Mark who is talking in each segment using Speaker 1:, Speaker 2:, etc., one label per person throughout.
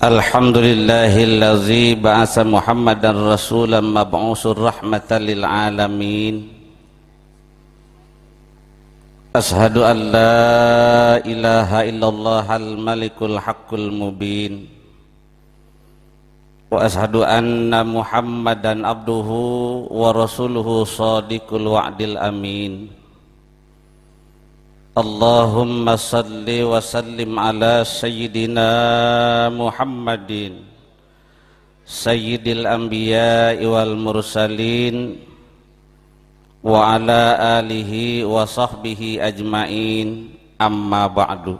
Speaker 1: Alhamdulillahillazi ba'asa Muhammadan rasulan mab'usur rahmatan lil alamin Ashhadu an la ilaha illallah al-malikul haqqul mubin واشهد ان محمدا عبده ورسوله صادق الوعد الامين اللهم صل وسلم على سيدنا محمد سيد الأنبياء والمرسلين وعلى آله وصحبه أجمعين أما بعد.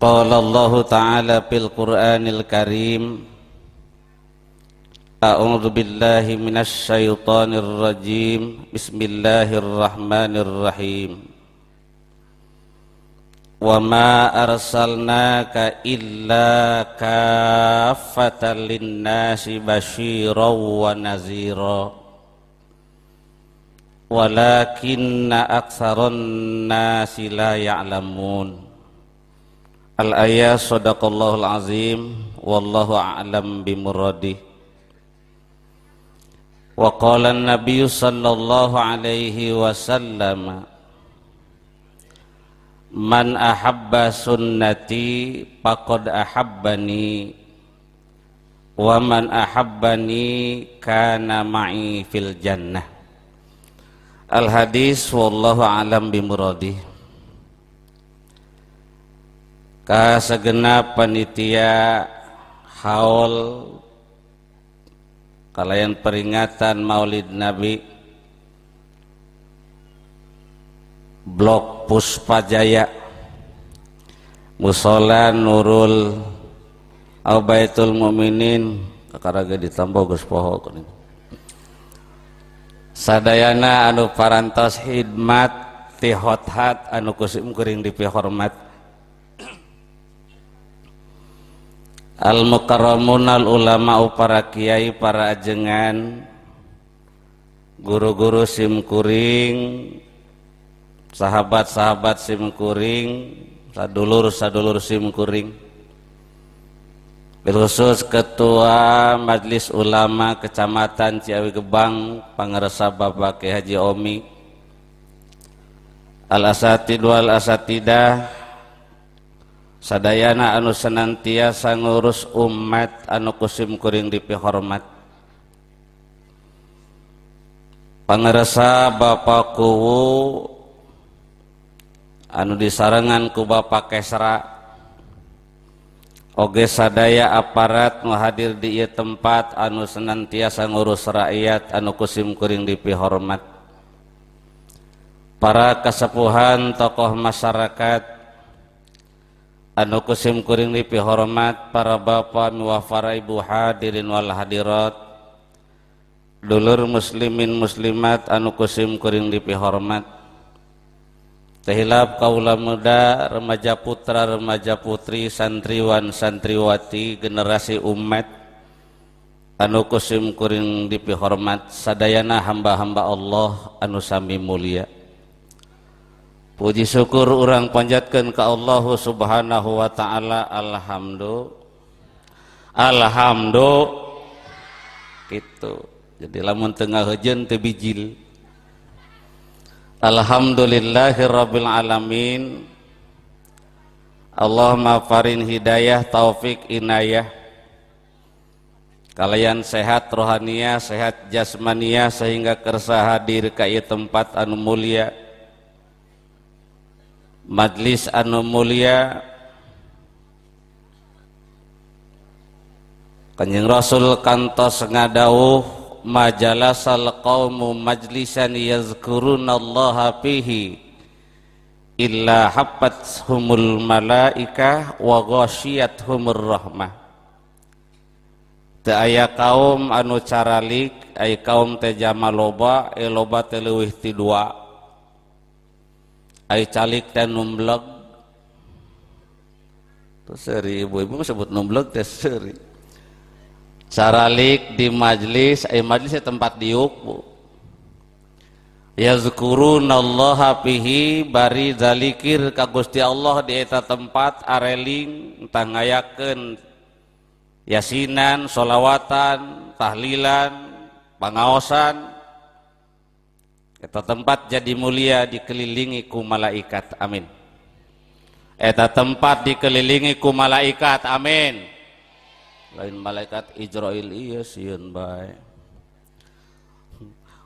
Speaker 1: قال الله تعالى في القرآن الكريم أعوذ بالله من الشيطان الرجيم بسم الله الرحمن الرحيم وما أرسلناك إلا كافة للناس بشيرا ونذيرا ولكن أكثر الناس لا يعلمون Al-ayah sadaqallahul azim wallahu a'lam bimuradi Wa qala an-nabiy sallallahu alaihi wasallam Man ahabba sunnati faqad ahabbani wa man ahabbani kana fil jannah. Al hadis wallahu a'lam bimuradi ka segenap panitia haul kalayan peringatan Maulid Nabi Blok Puspajaya Musola Nurul Abaitul Muminin kakaraga ditambah Gus Poho Sadayana anu parantos hidmat tihothat anu kusim kuring dipihormat al mukarramun al ulama para kiai para ajengan guru-guru sim kuring sahabat-sahabat sim kuring sadulur sadulur sim kuring khusus ketua Majelis Ulama Kecamatan Ciawi Gebang Pangeresa Bapak Haji Omi. Al Asatid wal Asatidah sadayana anu senantiasa ngurus umat anu kusim kuring dipihormat. Pangerasa Bapak kuwu anu disarangan ku Bapak Kesra oge sadaya aparat nu hadir di ieu tempat anu senantiasa ngurus rakyat anu kusim kuring dipihormat. Para kesepuhan tokoh masyarakat anu kusim kuring lipi hormat para bapak miwafara ibu hadirin wal hadirat. Dulur muslimin muslimat anu kusim kuring lipi hormat. Tehilap kaula muda remaja putra remaja putri santriwan santriwati generasi umat. Anu kusim kuring lipi hormat sadayana hamba-hamba Allah anu sami mulia Puji syukur orang panjatkan ke Allah subhanahu wa ta'ala. Alhamdulillah Alhamdulillah gitu jadi lamun tengah hujan tebijil Alhamdulillahirabbil alamin. Allahumma farin hidayah taufik inayah. Kalian sehat rohaniah sehat jasmaniah sehingga kersa hadir ke tempat anu mulia Majlis anu mulia Kanjeng Rasul kantos ngadawuh majalasal qaumu majlisan yazkurunallaha fihi illa habbat humul malaika wa humur rahmah. Aya kaum anu caralik ay kaum teh jama loba e loba teh leuwih ti dua ay calik teh numbleg tu seri ibu-ibu sebut numbleg teh seri caralik di majlis ay majlis tempat diuk bu. Yazkurunallaha fihi bari zalikir ka Gusti Allah di eta tempat areling entah ngayakeun yasinan solawatan tahlilan pangaosan eta tempat jadi mulia dikelilingi ku malaikat amin. Eta tempat dikelilingi ku malaikat amin. Lain malaikat Israel iya sieun bae.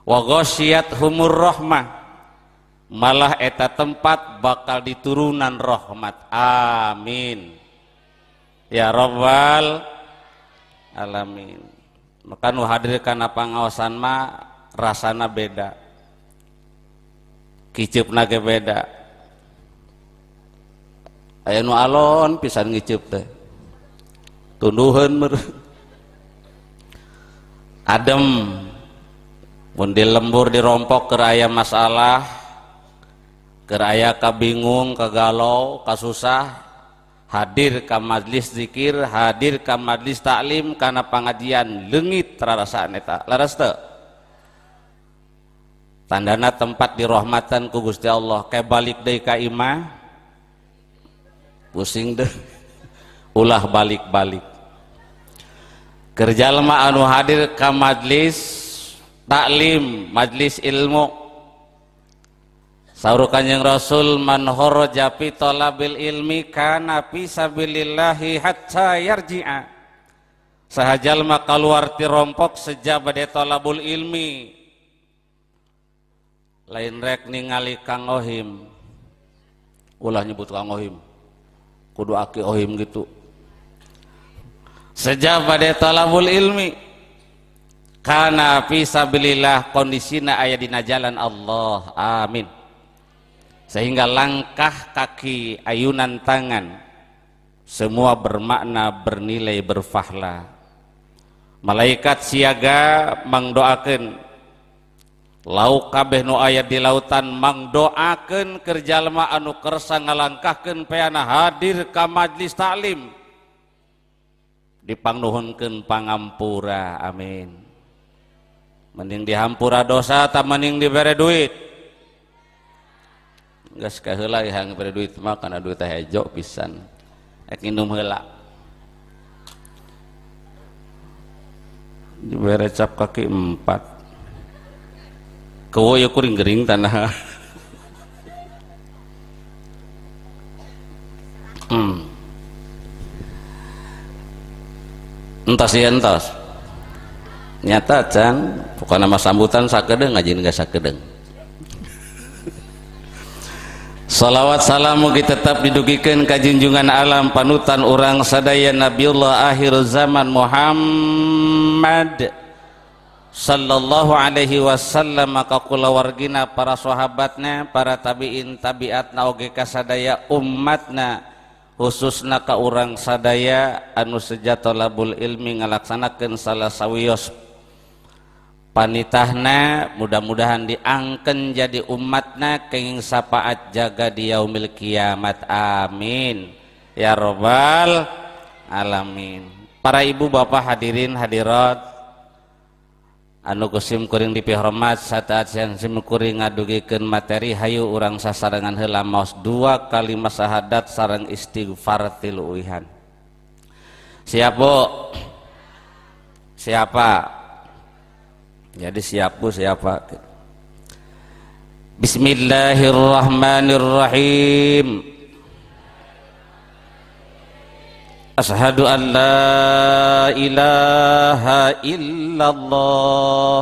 Speaker 1: Wa humur rahmah. Malah eta tempat bakal diturunan rahmat amin. Ya rabbal alamin. Maka nu hadir kana pangaosan mah rasana beda kicupna ge beda. Aya nu alon pisan ngicup teh. Tunduheun adem. Mun dilembur dirompok ke masalah ke raya kabingung kagalau kasusah. Hadir ke majlis zikir hadir ke majlis taklim karena pengajian lengit rasa neta laras te tandana tempat dirahmatan ku Gusti Allah. Kayak balik deh ka imah pusing deh. Ulah balik-balik. Kerja lemah anu hadir ke majlis taklim majlis ilmu. Saur kanjeng Rasul man kharaja fi talabil ilmi kana fi sabilillahi hatta yarji'a. Sahajal mah kaluar ti rompok sejak bade talabul ilmi lain rek ningali Kang Ohim. Ulah nyebut Kang Ohim. Kudu aki Ohim gitu. Sejak bade talabul ilmi karena fisabilillah kondisinya ayat di jalan Allah amin. Sehingga langkah kaki ayunan tangan semua bermakna bernilai berfahla. Malaikat siaga mangdoakan lauk kabeh nu ayat di lautan mangdoakan kerjalma anu kersa ngalangkahkan peana hadir ke majlis taklim dipangnuhunkeun pangampura amin. Mending dihampura dosa tak mending diberi duit. Sekali lagi yang diberi duit mah karena duit teh hejo pisan. Ek minum heula. Diberi cap kaki empat kewo ya kuring gering tanah. Hmm. entas ya nyata can bukan nama sambutan sakedeng ngajin gak sakedeng. Salawat salamu kita tetap didugikan kajunjungan alam panutan orang sadaya Nabiullah akhir zaman Muhammad sallallahu alaihi wasallam maka kula wargina para sahabatnya para tabiin tabiat oge kasadaya umatna khususna ka urang sadaya anu sejatolabul ilmi ngalaksanakeun salah sawios panitahna mudah-mudahan diangken jadi umatna kenging sapaat jaga di yaumil kiamat. Amin. Ya robbal alamin. Para ibu bapak hadirin hadirat anu kusim kuring dipihormat saat yang sim kuring ngadugikeun materi hayu urang sasarangan heula maos dua kalimat syahadat sareng istighfar tilu uihan. Siap bu? Siapa? Jadi siap bu siapa? Bismillahirrahmanirrahim أشهد أن لا إله إلا الله.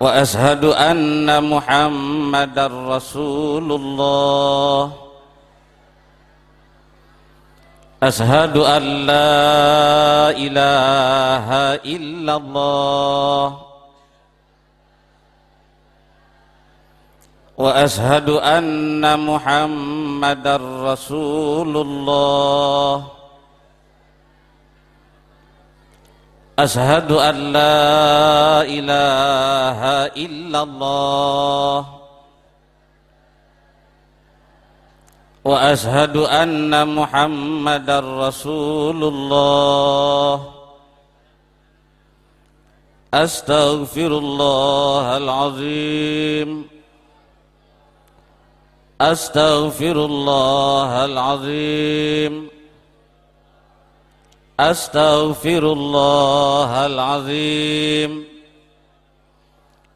Speaker 1: وأشهد أن محمد رسول الله. أشهد أن لا إله إلا الله. وأشهد أن محمدا رسول الله. أشهد أن لا إله إلا الله. وأشهد أن محمدا رسول الله. أستغفر الله العظيم. أستغفر الله العظيم. أستغفر الله العظيم.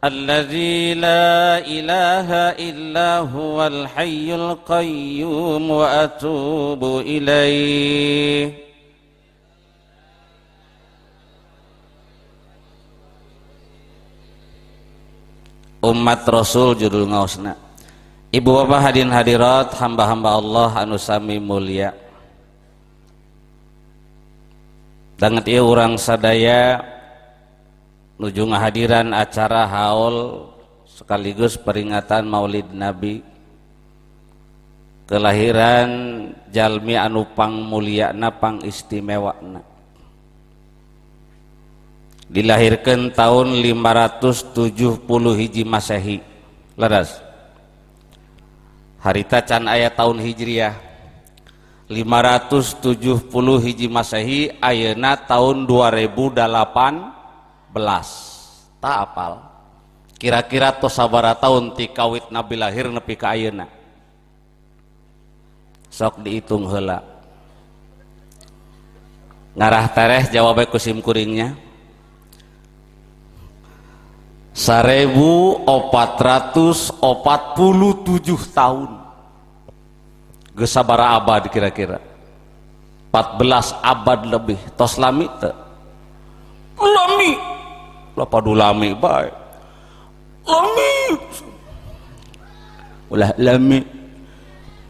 Speaker 1: الذي لا إله إلا هو الحي القيوم وأتوب إليه. umat Rasul judul ngausna Ibu bapak hadirin hadirat hamba-hamba Allah anu sami mulia. Danget ieu urang sadaya nuju ngahadiran acara haul sekaligus peringatan Maulid Nabi. Kelahiran jalmi anu pang mulyana pang istimewana dilahirkan tahun 570 hiji masehi. Leras harita can ayat tahun hijriah. 570 hiji masehi ayana tahun 2018 tak apal. Kira-kira tos sabara tahun ti kawit nabi lahir nepi ka ayeuna? Sok dihitung heula. Ngarah tereh jawab kusim kuringnya Sarebu opat ratus opat puluh tujuh tahun. Gesabara abad kira-kira. 14 abad lebih. Tos lami te? Lami. Lapadu lami baik. Lami. Ulah lami.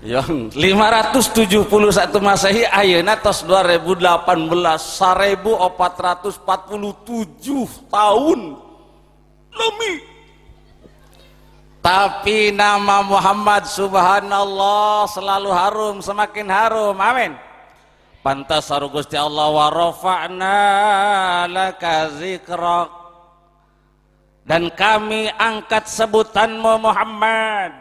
Speaker 1: Yang 571 masehi ayeuna tos 2018 1447 tahun Lumi. Tapi nama Muhammad subhanallah selalu harum, semakin harum. Amin. Pantas haru Gusti Allah wa rafa'na laka zikrak. Dan kami angkat sebutanmu Muhammad.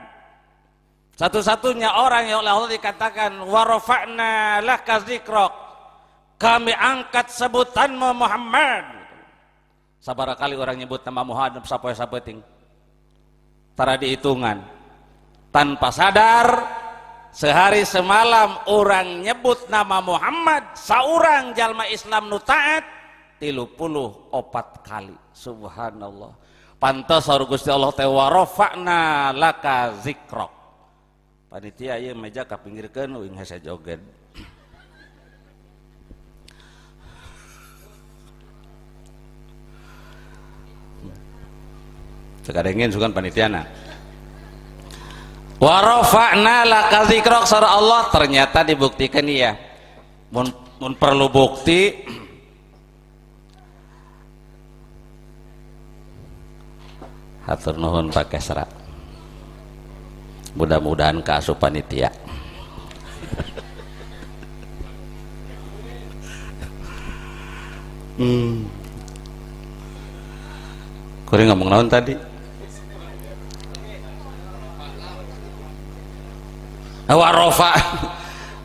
Speaker 1: Satu-satunya orang yang oleh Allah dikatakan wa rafa'na laka zikrak. Kami angkat sebutanmu Muhammad Sabar kali orang nyebut nama Muhammad sapoe sapeting. Tara dihitungan. Tanpa sadar sehari semalam orang nyebut nama Muhammad saurang jalma Islam nu taat puluh opat kali subhanallah pantas harus Gusti Allah teh warofakna laka zikrok panitia ieu meja kapinggirkeun uing hese joget sekarang sukan panitiana warofakna laka zikrok surah Allah. Ternyata dibuktikan iya. Mun, perlu bukti. Hatur nuhun pakai serat mudah-mudahan keasuh panitia. Hmm. Kurang ngomong naon tadi warofa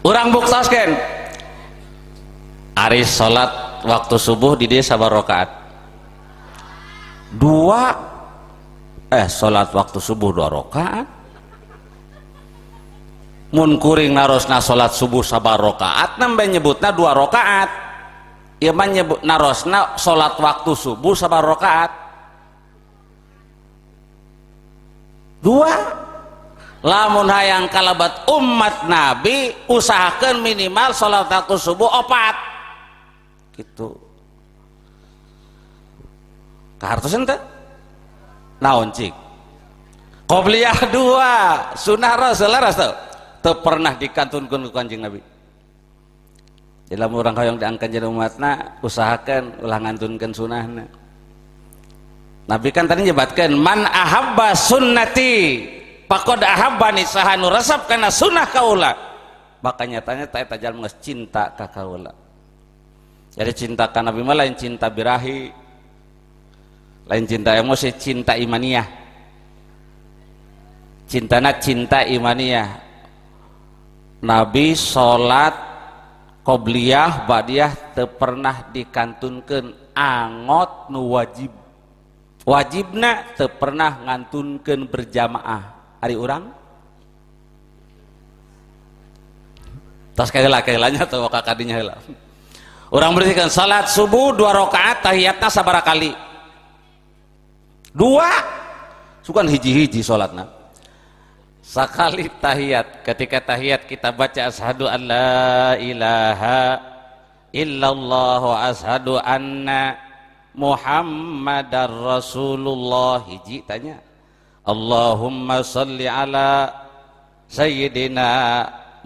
Speaker 1: orang buktaskan Aris salat waktu subuh di desa barokaat. Dua eh salat waktu subuh dua rakaat mun kuring narosna salat subuh sabar rakaat nambah nyebutna dua rakaat ieu mah nyebut narosna salat waktu subuh sabar rakaat dua lamun hayang kalabat umat nabi usahakan minimal sholat waktu subuh opat. Gitu. Kahartosan teh? Naon cik? Dua. Sunnah rasul laras tuh pernah dikantunkan ke kanjeng nabi. Dalam orang yang diangkat jadi umatna usahakan ulah ngantunkan sunnahna. Nabi kan tadi nyebatkan man ahabba sunnati pakod ahabbani sahanu resep karena sunnah kaula. Makanya tanya tak tajal cinta ka kaula. Jadi cinta ka Nabi lain cinta birahi. Lain cinta emosi cinta imaniyah cintana cinta imaniyah Nabi salat qobliyah badiah teu pernah angot nu wajib. Wajibna teu pernah berjamaah hari orang tas kageula kageulanya atau kakadinya heula orang bersihkan salat subuh dua rakaat tahiyatna sabara kali. Dua? Sukan hiji-hiji salatna sekali tahiyat. Ketika tahiyat kita baca ashadu an la ilaha illallah wa ashadu anna muhammadar rasulullah. Hiji tanya Allahumma salli ala Sayyidina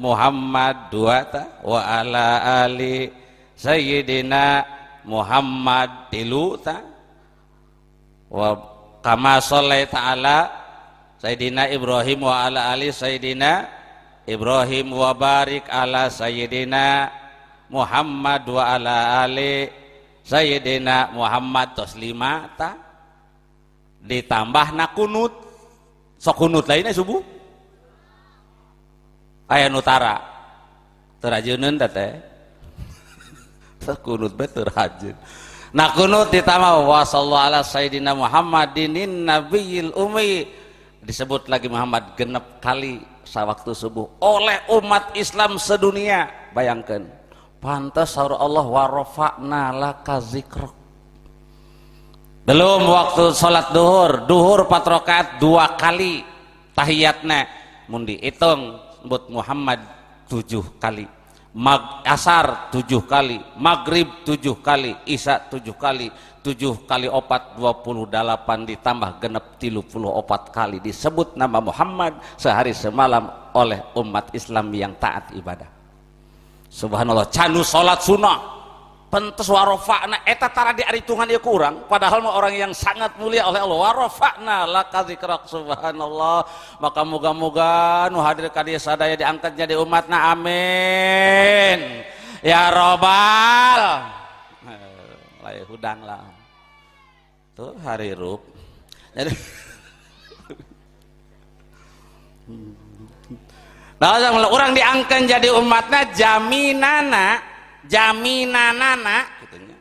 Speaker 1: Muhammad dua ta wa ala ali Sayyidina Muhammad tilu ta wa kama sallaita ala Sayyidina Ibrahim wa ala ali Sayyidina Ibrahim wa barik ala Sayyidina Muhammad wa ala ali Sayyidina Muhammad tos lima ta ditambah nakunut sok kunut lainnya subuh. Ayah nutara terajunan teh kunut bet terajun nah kunut ditambah wa sallallahu ala sayyidina muhammadinin nabiyil umi disebut lagi Muhammad genep kali sawaktu subuh oleh umat Islam sedunia. Bayangkan. Pantas saur Allah warofakna laka zikrok belum waktu sholat duhur. Duhur patrokat dua kali. Tahiyatnya. Mundi hitung buat Muhammad tujuh kali. Mag asar tujuh kali. Maghrib tujuh kali. Isya tujuh kali. Tujuh kali opat dua puluh delapan ditambah genep tilu puluh opat kali. Disebut nama Muhammad sehari semalam oleh umat Islam yang taat ibadah. Subhanallah canu sholat sunnah Pentes warofakna. Eta tara di aritungan ya kurang. Padahal mah orang yang sangat mulia oleh Allah. Warofakna. Laka zikrak subhanallah. Maka moga-moga nu hadir ka dieu sadaya diangkat jadi umatna. Amin. Ya robbal. Lain hudang lah. Tuh hari rup jadi Nah, orang diangkat jadi umatnya jaminana jaminanana. Katanya.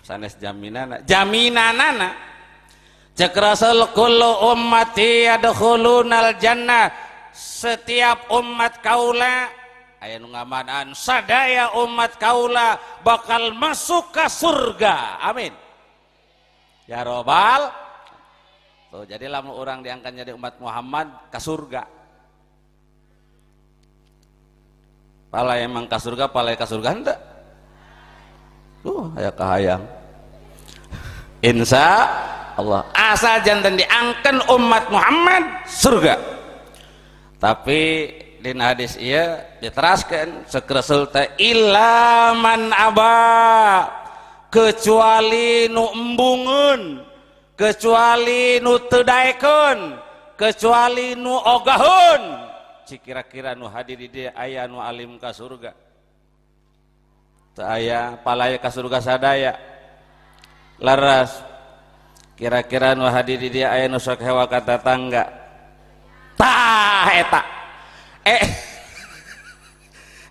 Speaker 1: Sanes jaminana. Jaminanana. Cek rasul kullu ummati yadkhulunal jannah. Setiap umat kaula aya nu ngamadaan sadaya umat kaula bakal masuk ke surga. Amin. Ya robbal. Tuh jadi lama orang diangkat jadi umat Muhammad ke surga pala emang ke surga pala ke surga enggak. Tuh ayah kahayang. Insya Allah. Asal jantan diangkat umat Muhammad surga. Tapi di hadis iya diteraskan sekresul teh ilaman aba. Kecuali nu embungun kecuali nu tedaikun kecuali nu ogahun kira-kira nu hadir di dia ayah nu alim ka surga. Teu aya palaya ka surga sadaya. Laras kira-kira nu hadir di dia ayah nu sok hewa ka tetangga. Tah eta. Eh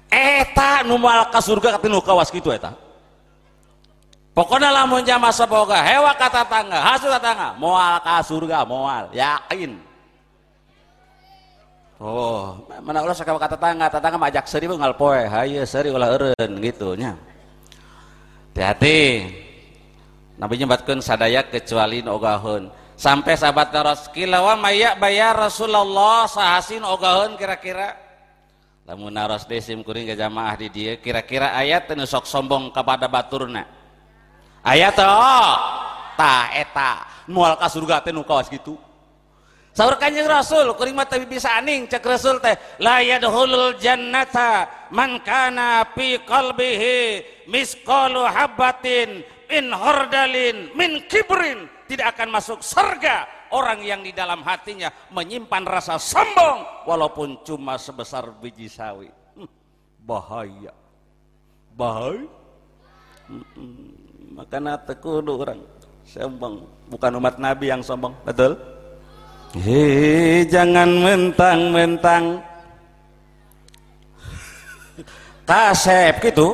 Speaker 1: eta nu mal ka surga katinu kawas kitu eta. Pokoknya lamun jama boga hewa ka tetangga hasil tetangga moal ka surga moal yakin Oh, mana ulah sakit kata tetangga, tetangga majak seri ngal poe, haye seri ulah eren gitu nya. Hati-hati. Nabi nyebatkeun sadaya kecuali ogahun. Sampai sahabat teros kilawa maya bayar Rasulullah sahasin ogahun kira-kira. Lamun naros desim kuring ke jamaah di dia kira-kira ayat teu sok sombong kepada baturna. Ayat oh, ta eta mual ka surga teh nu kawas gitu. Sahur kanjeng Rasul, kuring mah bisa aning cek Rasul teh, la yadkhulul jannata man kana fi qalbihi misqalu habatin min hordalin min kibrin. Tidak akan masuk surga orang yang di dalam hatinya menyimpan rasa sombong walaupun cuma sebesar biji sawi. Hmm, bahaya. Bahaya. Maka nate kudu orang sombong. Bukan umat nabi yang sombong betul Hei, jangan mentang-mentang. Kasep gitu.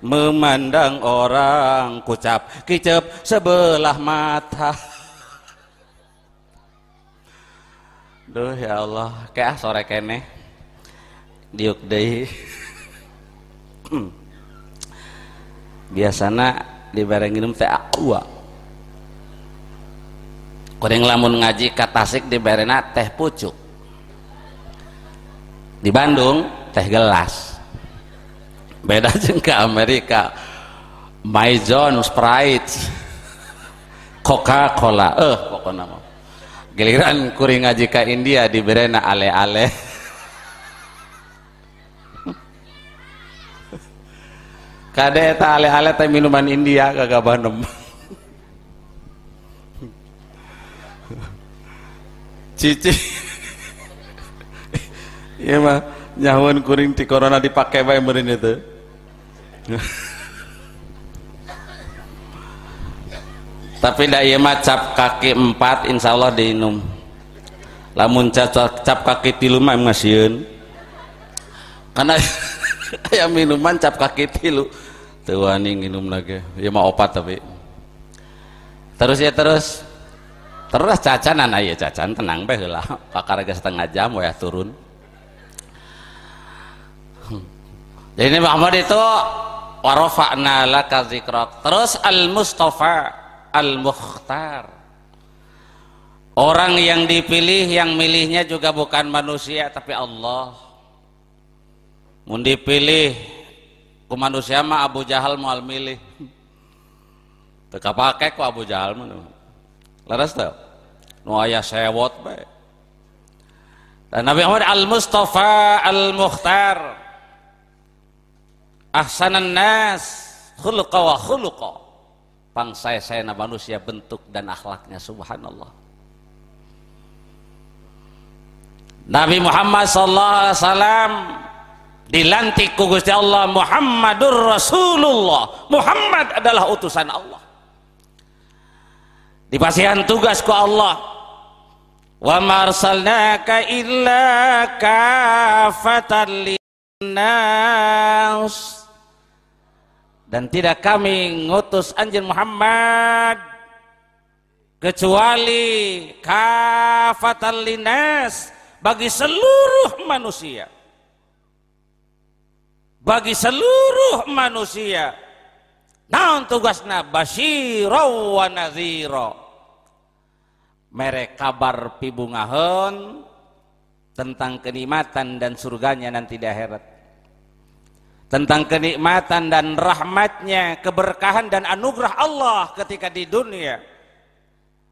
Speaker 1: Memandang orang kucap kicep sebelah mata. Duh ya Allah. Kayak sore kene. Diuk deh. Biasana dibareng minum teh aqua kuring lamun ngaji katasik dibarena teh pucuk. Di Bandung teh gelas. Beda jeung ke Amerika. Maison Sprite Coca-Cola. Eh pokoknya mah. Giliran kuring ngaji ke India diberena ale-ale. Kade eta ale-ale teh minuman India kagak banem cici. Iya mah nyahun kuring di corona dipakai bae meureun itu. Tapi ndak ieu mah cap kaki empat insya Allah diinum. Lamun cap, cap kaki tilu mah ngasieun karena aya minuman cap kaki tilu. Teu wani nginum lagi. Ya mah opat tapi. Terus ya terus terus cacanan aya cacan tenang bae heula pakar setengah jam ya turun. Jadi Muhammad itu warofa'na laka zikrak terus al-mustafa al-mukhtar. Orang yang dipilih yang milihnya juga bukan manusia tapi Allah. Mau dipilih ku manusia mah Abu Jahal mau milih. Teka pakai ku Abu Jahal mah laras tau? Nu aya sewot bae dan Nabi Muhammad al-Mustafa al-Mukhtar. Ahsanan nas khuluqa wa khuluqa pangsai saya manusia bentuk dan akhlaknya subhanallah. Nabi Muhammad sallallahu alaihi wasallam dilantik ku Allah Muhammadur Rasulullah. Muhammad adalah utusan Allah dipasihan tugas ku Allah. Wa marsalnaka illa kafatan linnas. Dan tidak kami ngutus anjing Muhammad kecuali kafatan linnas bagi seluruh manusia. Bagi seluruh manusia naon tugasna? Basyirau wa nadhira. Mereka kabar pibungaheun tentang kenikmatan dan surganya nanti di akhirat. Tentang kenikmatan dan rahmatnya, keberkahan dan anugerah Allah ketika di dunia.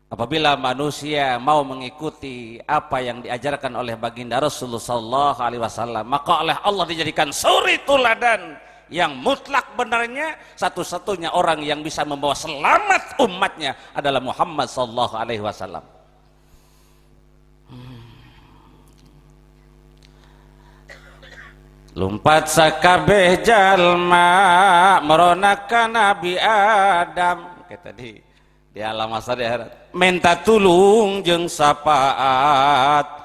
Speaker 1: Apabila manusia mau mengikuti apa yang diajarkan oleh baginda Rasulullah Wasallam, maka oleh Allah dijadikan suri tuladan yang mutlak benarnya satu-satunya orang yang bisa membawa selamat umatnya adalah Muhammad Sallallahu Alaihi Wasallam. Lumpat sakabeh jalma meronakan Nabi Adam. Kayak tadi di alam masa di akhirat. Minta tulung jeng sapaat.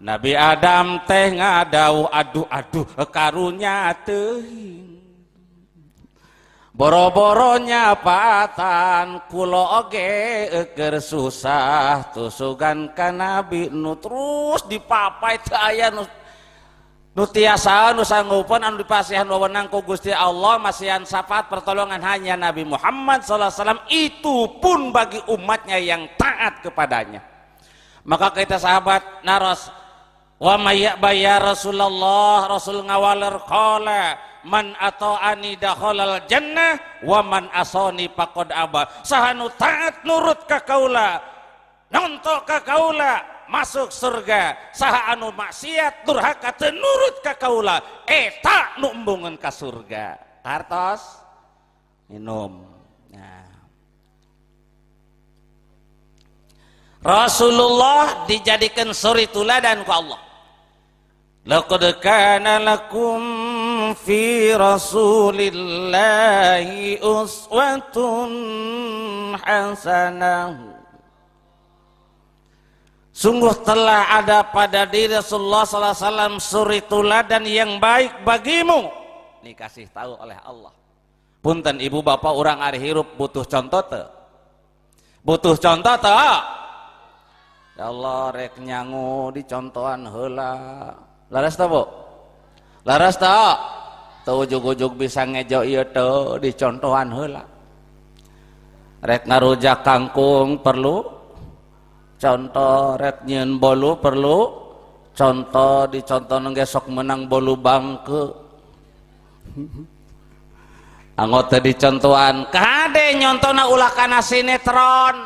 Speaker 1: Nabi Adam teh ngadau aduh aduh karunya teuing boro-boronya patan kulo oge eker susah. Tusugan ka Nabi nu terus dipapai teu aya nu nu tiasa nu sanggupan anu dipasihan wewenang ku Gusti Allah. Masihan syafaat pertolongan hanya Nabi Muhammad SAW itu pun bagi umatnya yang taat kepadanya. Maka kita sahabat naros wa mayyabaya Rasulullah Rasul ngawaler qala man ata'ani dakhalal jannah wa man asoni pakod abah. Sahanu taat nurut ka kaula nontok ka kaula masuk surga. Saha anu maksiat durhaka teu nurut ka kaula eta nu embungeun ka surga. Tartos? Minum. Ya. Rasulullah dijadikan suri tuladan ku Allah. Laqad kana lakum fi rasulillahi uswatun hasanah Sungguh telah ada pada diri Rasulullah SAW suri tuladan yang baik bagimu. Ini kasih tahu oleh Allah. Punten ibu bapak orang hari hirup butuh contoh te. Butuh contoh te. Ya Allah rek nyangu di contohan hela. Laras ta bu? Laras ta? Tuh ujug-ujug bisa ngejo iya tuh di contohan hela. Rek ngarujak kangkung perlu contoh red nyen bolu perlu contoh di contoh nenggesok menang bolu bangke anggota di contohan kade nyontona ulah kana sinetron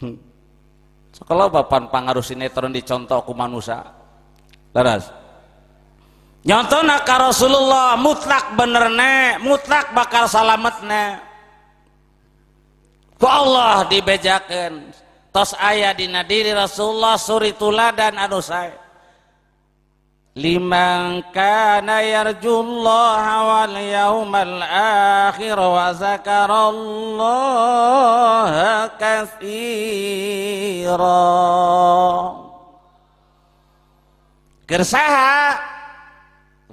Speaker 1: hmm. sekolah bapak pengaruh sinetron di contoh ku manusia laras nyontona ka Rasulullah mutlak bener ne mutlak bakal salamet ne. Ku Allah dibejakan tos ayah dina diri Rasulullah suri tuladan anu sae. Liman kana yarjullaha wal yawmal akhir wa zakarallaha katsira. Gersaha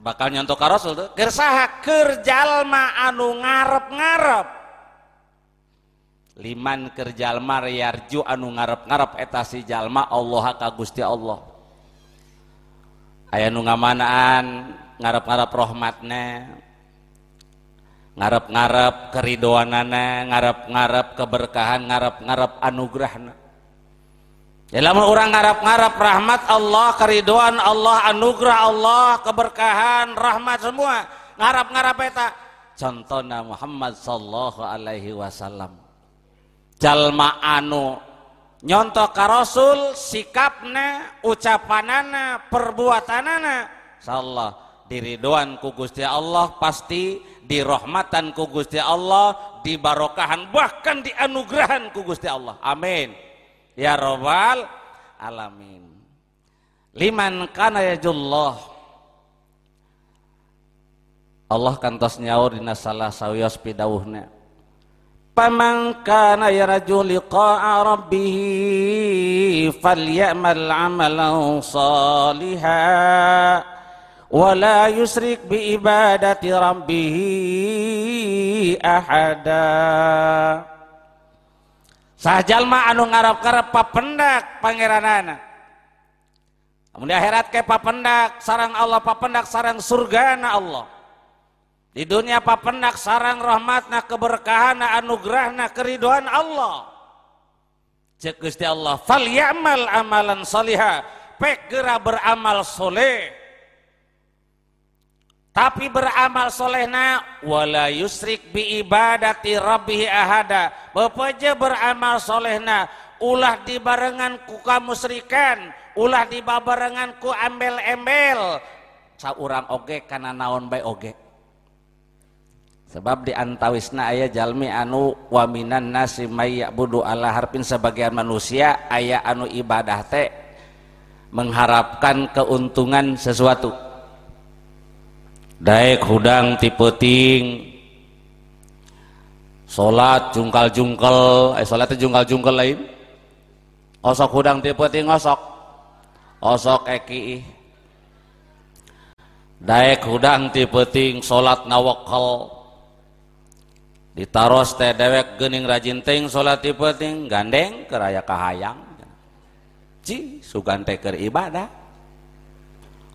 Speaker 1: bakal nyontok ka Rasul tuh. Gersaha keur jalma anu ngarep-ngarep. Liman kerjalma yarju anu ngarep-ngarep etasi jalma Allah ka Gusti Allah. Aya nu ngamanaan ngarep-ngarep rahmatna ngarep-ngarep keridoanana ngarep-ngarep keberkahan ngarep-ngarep anugerahna dalam orang ngarep-ngarep rahmat Allah keridoan Allah anugerah Allah keberkahan rahmat semua. Ngarep-ngarep eta. Contohna Muhammad sallallahu alaihi wasallam. Jalma anu nyontok ka Rasul sikapna ucapanana perbuatanana. Insyaallah diridoan ku Gusti Allah pasti dirahmatan ku Gusti Allah dibarokahan bahkan dianugerahan ku Gusti Allah. Amin ya robbal alamin. Liman kana yajullah. Allah kantos nyaur dina salah sawios pidawuhna. Paman kana yarju liqa'a rabbih falyamal 'amalan salihah wa la bi ibadati rabbih ahada. Sajalma anu ngarap-ngarap papendak pangeranana. Namun di akhirat ke papendak sarang Allah papendak sarang surga na Allah. Di dunia papenak sarang rahmatna keberkahan anugerahna keriduan Allah. Cek Gusti Allah fal yamal amalan saliha pek gera beramal soleh. Tapi beramal solehna wala yusrik bi ibadati rabbih ahada bepeje beramal solehna ulah dibarengan ku kamusrikan ulah dibarengan ku embel-embel. Saurang oge karena naon bae oge? Sebab di antawisna ayah jalmi anu waminan nasi mayyak budu ala harpin sebagian manusia ayah anu ibadah teh mengharapkan keuntungan sesuatu. Daek hudang tipe ting salat jungkal-jungkal eh salat jungkal-jungkal lain. Osok hudang tipe ting osok osok eki. Daek hudang tipe ting salat nawakal. Ditaros teh dewek gening rajin ting salat penting gandeng ke raya kahayang. Ci sugan teh keur ibadah.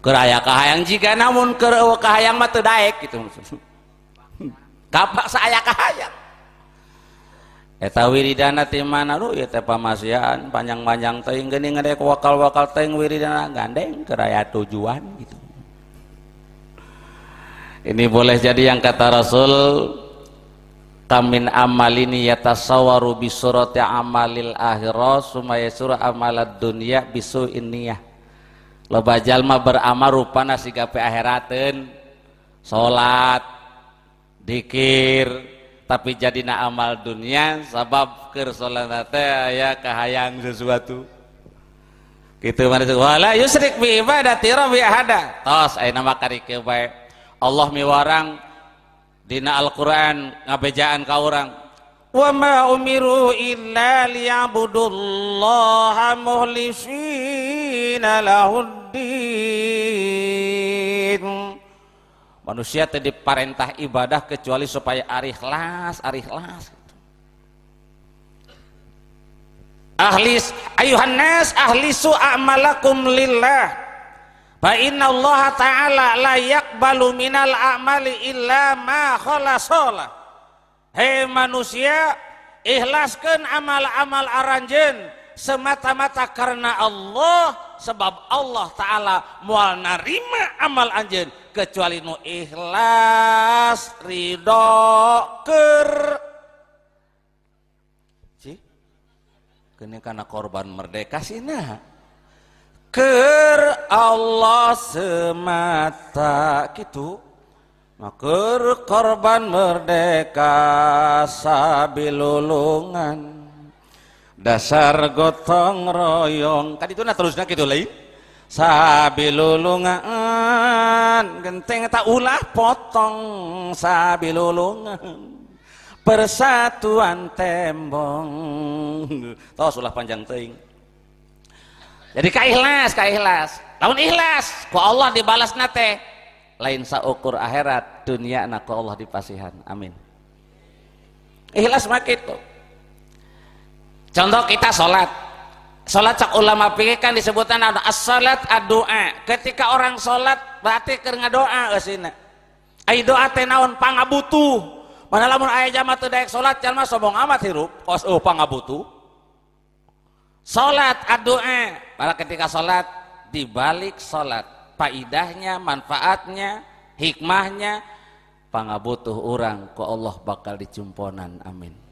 Speaker 1: Ke raya kahayang jika namun ke kahayang mah teu daek gitu kapak saya kahayang eta wiridana ti mana lu ya teh pamasian panjang-panjang teuing geuning ngadek wakal-wakal teuing wiridana gandeng ke raya tujuan gitu. Ini boleh jadi yang kata Rasul tamin amalini yatasawwaru bi surati amalil akhirah sumaya surah amalad dunya bisu inniyah loba jalma beramal rupana siga pe akhirateun. Salat dikir tapi jadi na amal dunia sabab keur teh aya kahayang sesuatu. Gitu mana wala yusrik bi ibadati rabbi ahada. Tos aya nama karikeun bae. Allah miwarang dina Al-Qur'an ngabejaan ka urang. Wa ma umiru illa liya'budullaha muhlishina lahuddin manusia teh diparentah ibadah kecuali supaya ari ikhlas ari ikhlas ahlis ayuhan nas ahlisu a'malakum lillah. Fa inna Allah ta'ala la yaqbalu minal a'mali illa ma khalasala hei manusia ikhlaskan amal-amal aranjen semata-mata karena Allah sebab Allah Ta'ala mual narima amal anjen kecuali nu ikhlas ridho ker. Kene karena korban merdeka sih nah. Ker Allah semata gitu. Maker korban merdeka sabilulungan. Dasar gotong royong. Kan itu nah terusnya gitu lain sabilulungan genteng tak ulah potong. Sabilulungan persatuan tembong. Toh sulah panjang teing jadi kaikhlas kaikhlas lamun ikhlas. Ku Allah dibalas nate. Lain saukur akhirat dunia nak Allah dipasihan. Amin. Ikhlas mak itu contoh kita sholat sholat cak ulama pikir kan disebutkan ada as-salat ad-doa ketika orang sholat berarti keur ngadoa geusina ai doa teh naon? Pangabutuh mana lamun ayah jamaah teu daek salat jalma sombong amat hirup. Kos oh pangabutu. Salat doa pada ketika salat dibalik salat. Faidahnya manfaatnya hikmahnya pangabutuh orang ku Allah bakal dicumponan. Amin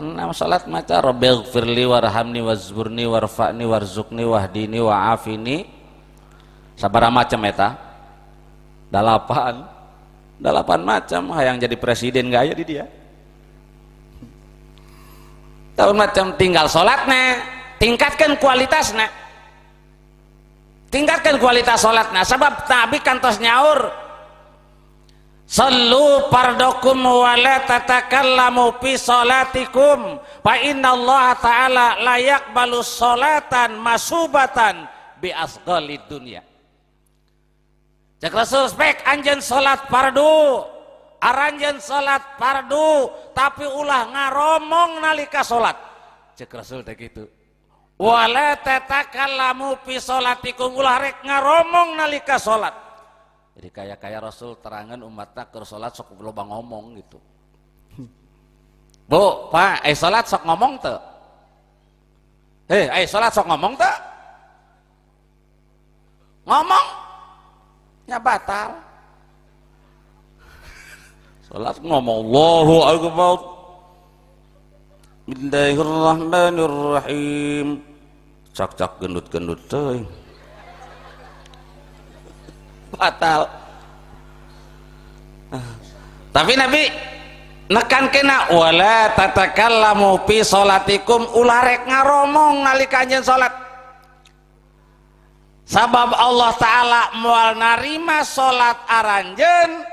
Speaker 1: karena salat maca rabbighfirli warhamni wazburni warfa'ni warzukni wahdini wa'afini. Sabara macam eta? Dalapan. Delapan macam. Yang jadi presiden gak di dia tahun macam tinggal sholatnya tingkatkan kualitasnya. Tingkatkan kualitas sholatnya sebab Nabi kantos nyaur Sallu pardokum wa la tatakallamu fi salatikum fa inna Allah ta'ala layak balus salatan masubatan bi asghalid dunya Cek Rasul spek anjen salat fardu. Aranjen salat fardu tapi ulah ngaromong nalika salat. Cek Rasul teh gitu. Wala tatakallamu fi salatikum ulah rek ngaromong nalika salat. Jadi kaya-kaya Rasul terangan umatnya ke salat sok loba ngomong gitu. Bu, Pak, eh salat sok ngomong tuh. Eh, eh salat sok ngomong tuh. Ngomong nya batal salat ngomong Allahu akbar Bismillahirrahmanirrahim cak cak gendut gendut teuing batal tapi Nabi nekan kena wala tatakallamu fi salatikum. Ularek ngaromong nalika anjeun salat. Sabab Allah ta'ala mual narima salat aranjen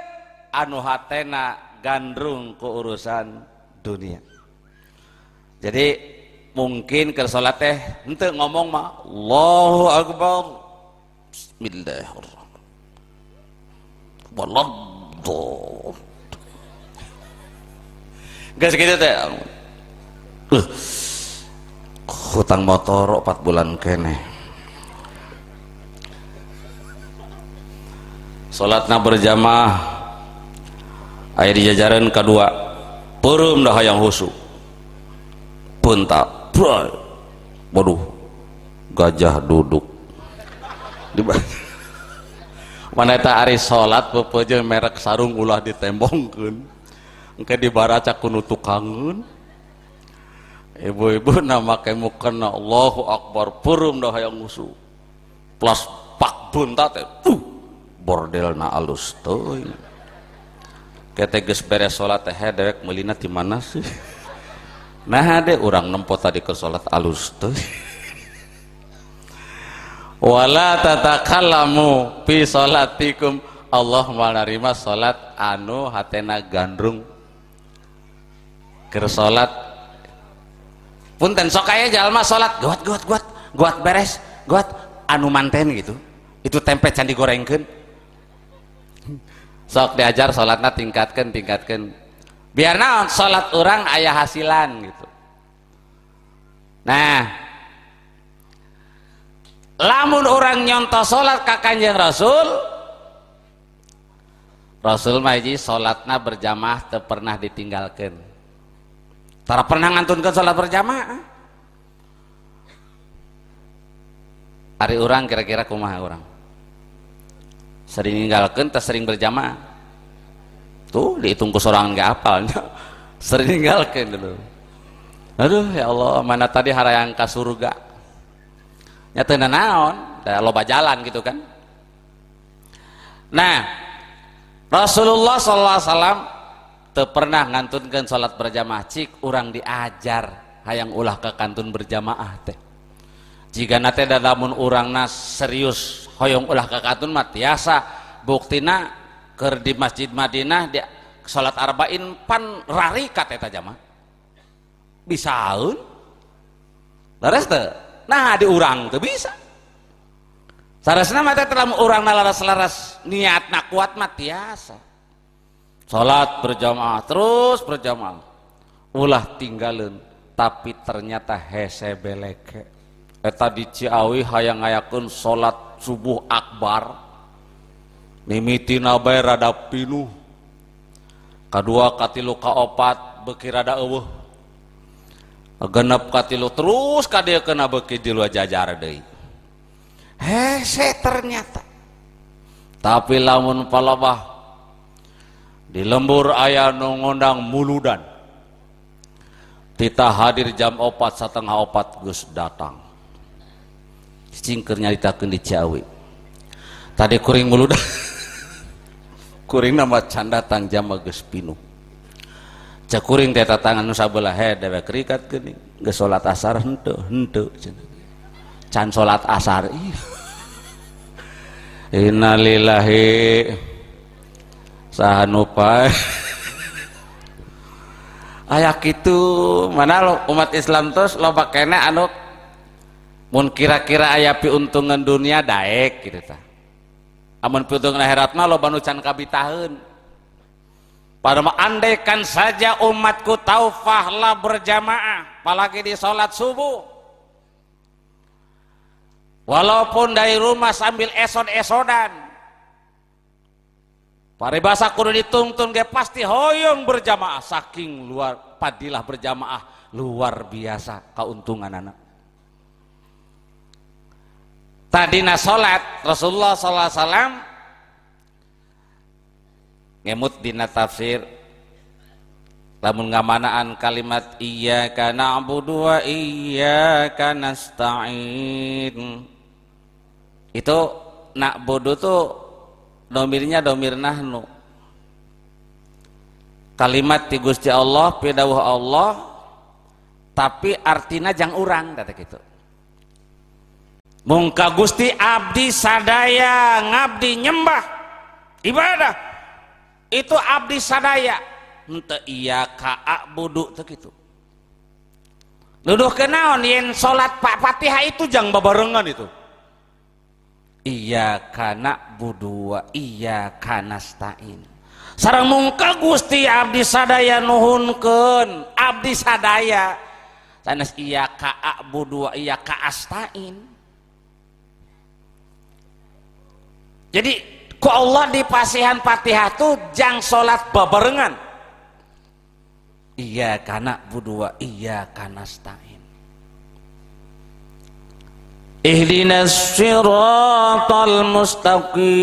Speaker 1: anu hatena gandrung ke urusan dunia. Jadi mungkin ke salat teh ente ngomong mah Allahu Akbar. Bismillahirrahmanirrahim Waladdo. Gak segitu teh. Uh, hutang motor 4 bulan kene. Salatna berjamaah air di jajaran kedua perum dah yang husu. Punta waduh gajah duduk. Di mana eta ari salat pepeje merek sarung ulah ditembongkeun. Engke dibaraca kuno tukangeun. Ibu-ibu nama kemukana Allahu Akbar perum dah yang husu plus pak bunta teh uh bordel na alus tuh kita geus beres salat teh dewek melina di mana sih? Nah deh orang nempo tadi ke salat alus tuh wala tatakallamu fi salatikum. Allah menerima salat anu hatena gandrung. Ke salat. Punten sok aya jalma salat. Guat guat guat guat beres guat anu manten gitu. Itu tempe candi gorengkeun sok diajar salatna tingkatkan tingkatkan biar naon salat orang ayah hasilan gitu. Nah lamun orang nyontoh salat ka kanjeng rasul rasul maji salatna berjamaah teu pernah ditinggalkan tara pernah ngantunkan salat berjamaah? Hari orang kira-kira kumaha orang sering ninggalkan tak sering berjamaah? Tuh dihitung seorang nggak apal. Sering ninggalkan dulu. Aduh ya Allah mana tadi harayang ke surga nyata naon? Dah loba jalan gitu kan. Nah Rasulullah SAW te pernah ngantunkan salat berjamaah. Cik orang diajar hayang ulah ke kantun berjamaah teh. Jika nate dadamun orang nas serius hoyong ulah ke kantun mah tiasa buktina ker di Masjid Madinah dia salat arba'in pan rari kata eta jama bisaun laras teu nah di urang teu bisa. Sarasna mah teh telah urang laras-laras niatna kuat mah tiasa. Salat berjamaah terus berjamaah. Ulah tinggalin tapi ternyata hese beleke. Eta di Ciawi hayang ngayakeun salat subuh akbar. Mimiti nabai rada pinuh. Kedua katilu kaopat beki rada eueuh genep katilu terus kadia kena beki di luar jajar deui. Hese ternyata. Tapi lamun palabah di lembur ayah nu ngundang muludan kita hadir jam opat setengah opat gus datang. Cingker nyaritakeun di Ciawi. Tadi kuring muludan. Kuring nama canda tang jam geus pinuh cek kuring teh tangan nu sabelah he dewek rikat geuning geus salat asar henteu henteu can salat asar innalillahi sahanupa aya kitu mana lo umat Islam terus lo kene anu mun kira-kira aya piuntungan dunia daek gitu tah amun pitung akhirat mah lo banu can kabitaheun pada andaikan saja umatku tahu fahla berjamaah apalagi di sholat subuh. Walaupun dari rumah sambil esod-esodan paribasa kudu ditungtun ge pasti hoyong berjamaah. Saking luar padilah berjamaah luar biasa keuntungan anak. Tadina salat Rasulullah sallallahu alaihi wasallam ngemut dina tafsir. Lamun ngamanaan kalimat iyyaka na'budu wa iyyaka nasta'in. Itu na'budu tuh domirnya domir nahnu. Kalimat ti Gusti Allah pidawuh Allah tapi artinya jang urang kata gitu. Mungka Gusti Abdi sadaya ngabdi nyembah ibadah itu Abdi sadaya. Ente iya ka budu tuh gitu Nuduh kenaon yen salat Pak Fatihah itu jang babarengan itu? Iya kana budu wa iya kana stain sarang mungka Gusti Abdi sadaya nuhunkeun. Abdi sadaya. Sanes iya ka budu wa iya ka astain jadi ku Allah di pasihan Fatihah tuh jang salat babarengan? Iya kana budua iya kana stain. Ihdinas siratal mustaqim.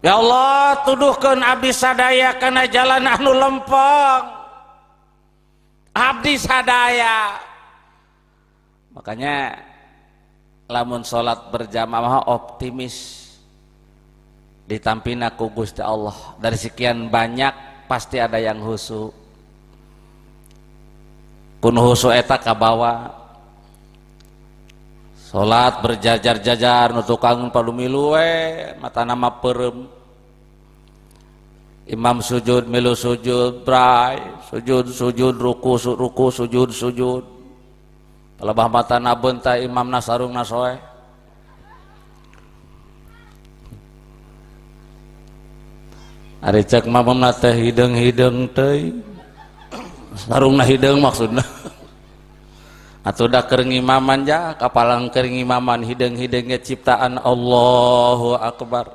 Speaker 1: Ya Allah tuduhkan abdi sadaya kana jalan anu lempeng. Abdi sadaya. Makanya lamun sholat berjamaah optimis. Ditampina ku Gusti Allah. Dari sekian banyak pasti ada yang husu kun husu eta kabawa salat berjajar-jajar nu tukang padumilu we mata nama perem. Imam sujud milu sujud bray sujud sujud ruku su, ruku sujud sujud lebah mata nabun imam nasarung nasoeh Ari cek mamamna teh hidung-hidung teh. Sarungna hidung maksudna. Atau dah kering imaman ja, kapalang kering imaman hidung-hidungnya ciptaan Allahu Akbar.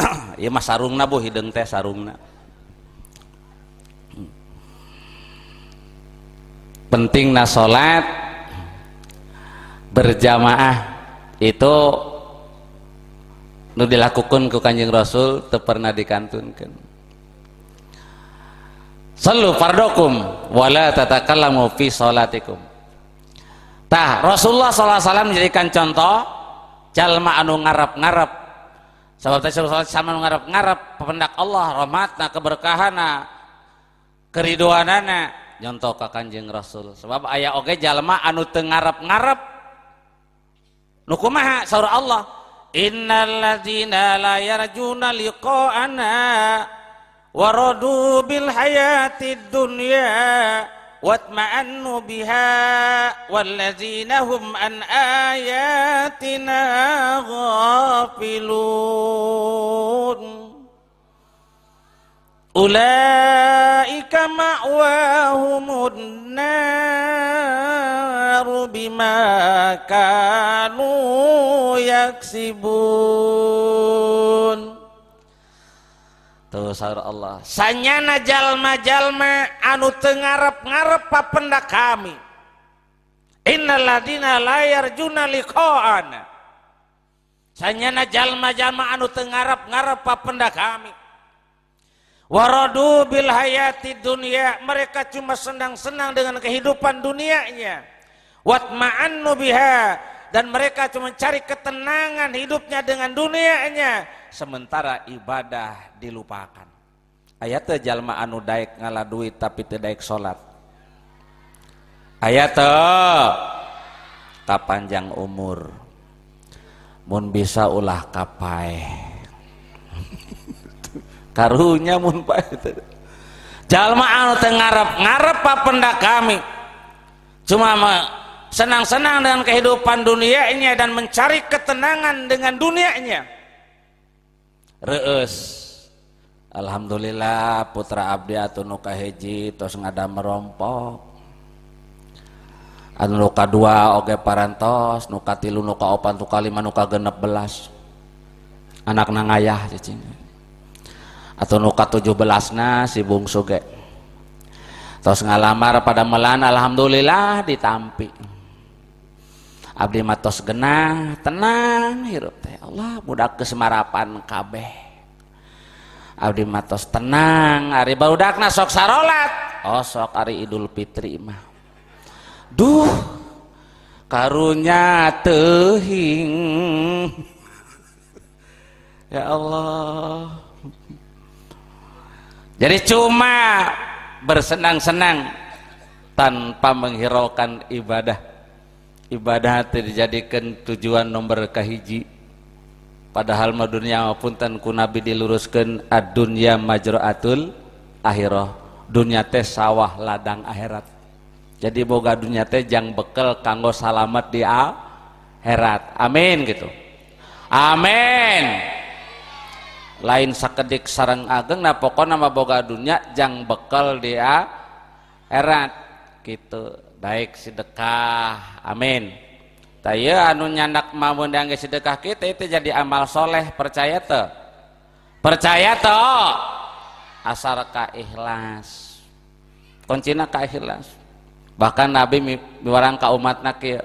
Speaker 1: Iya mas sarungna bu hidung teh sarungna. Pentingna salat berjamaah itu nu dilakukan ku kanjeng rasul pernah dikantunkan sallu fardokum wala tatakallamu fi salatikum tah Rasulullah SAW menjadikan contoh jalma anu ngarep-ngarep. Sebab teh Rasulullah sama ngarep-ngarep pependak Allah rahmatna keberkahana keriduanana nyontoh ka kanjeng Rasul. Sebab ayah oge jalma anu teu ngarep-ngarep. Nu saur Allah. Innal ladzina la yarjuna liqa'ana waradu bil hayatid dunya watma'annu biha walladzina hum an ayatina ghafilun ulaika ma'wahumun nar bima kanu yaksibun. Tuh sahur Allah. Sanyana jalma-jalma anu tengarap-ngarep papendak kami. Innaladina layar juna liqa'ana. Sanyana jalma-jalma anu tengarap-ngarep papendak kami waradu bil hayati dunia. Mereka cuma senang-senang dengan kehidupan dunianya. Watma'annu biha dan mereka cuma cari ketenangan hidupnya dengan dunianya. Sementara ibadah dilupakan. Ayat jalma anu daik ngalah duit tapi tidak salat ayat panjang umur. Mun bisa ulah kapai karunya mun jalma anu teu ngarep-ngarep pendak kami. Cuma senang-senang dengan kehidupan dunianya dan mencari ketenangan dengan dunianya. Reus. Alhamdulillah putra abdi atau nuka hiji tos ngada merompok. Anu nuka dua oge parantos nuka tilu nuka opan nuka lima nuka genep belas. Anak nang ayah cicing atau nuka tujuh belasna si bungsu ge. Tos ngalamar pada melan alhamdulillah ditampi. Abdi matos genah tenang hirup teh. Allah budak kesemarapan kabeh. Abdi matos tenang Ari baudakna sok sarolat. Oh sok Ari Idul Fitri mah. Duh karunya tehing ya Allah jadi cuma bersenang-senang tanpa menghiraukan ibadah. Ibadah dijadikan tujuan nomor kahiji. Padahal mah dunia maupun tan ku nabi diluruskan adunya majroatul akhirah. Dunia teh sawah ladang akhirat. Jadi boga dunia teh jang bekel kanggo salamat di akhirat amin gitu. Amin lain sakedik sarang ageng nah pokoknya nama boga dunia jang bekel di akhirat gitu. Baik sedekah amin. Taya anu nyandak mamun yang sedekah kita itu jadi amal soleh percaya tuh percaya tuh asal ka ikhlas. Kuncina ka ikhlas. Bahkan Nabi miwarang ka umat nakir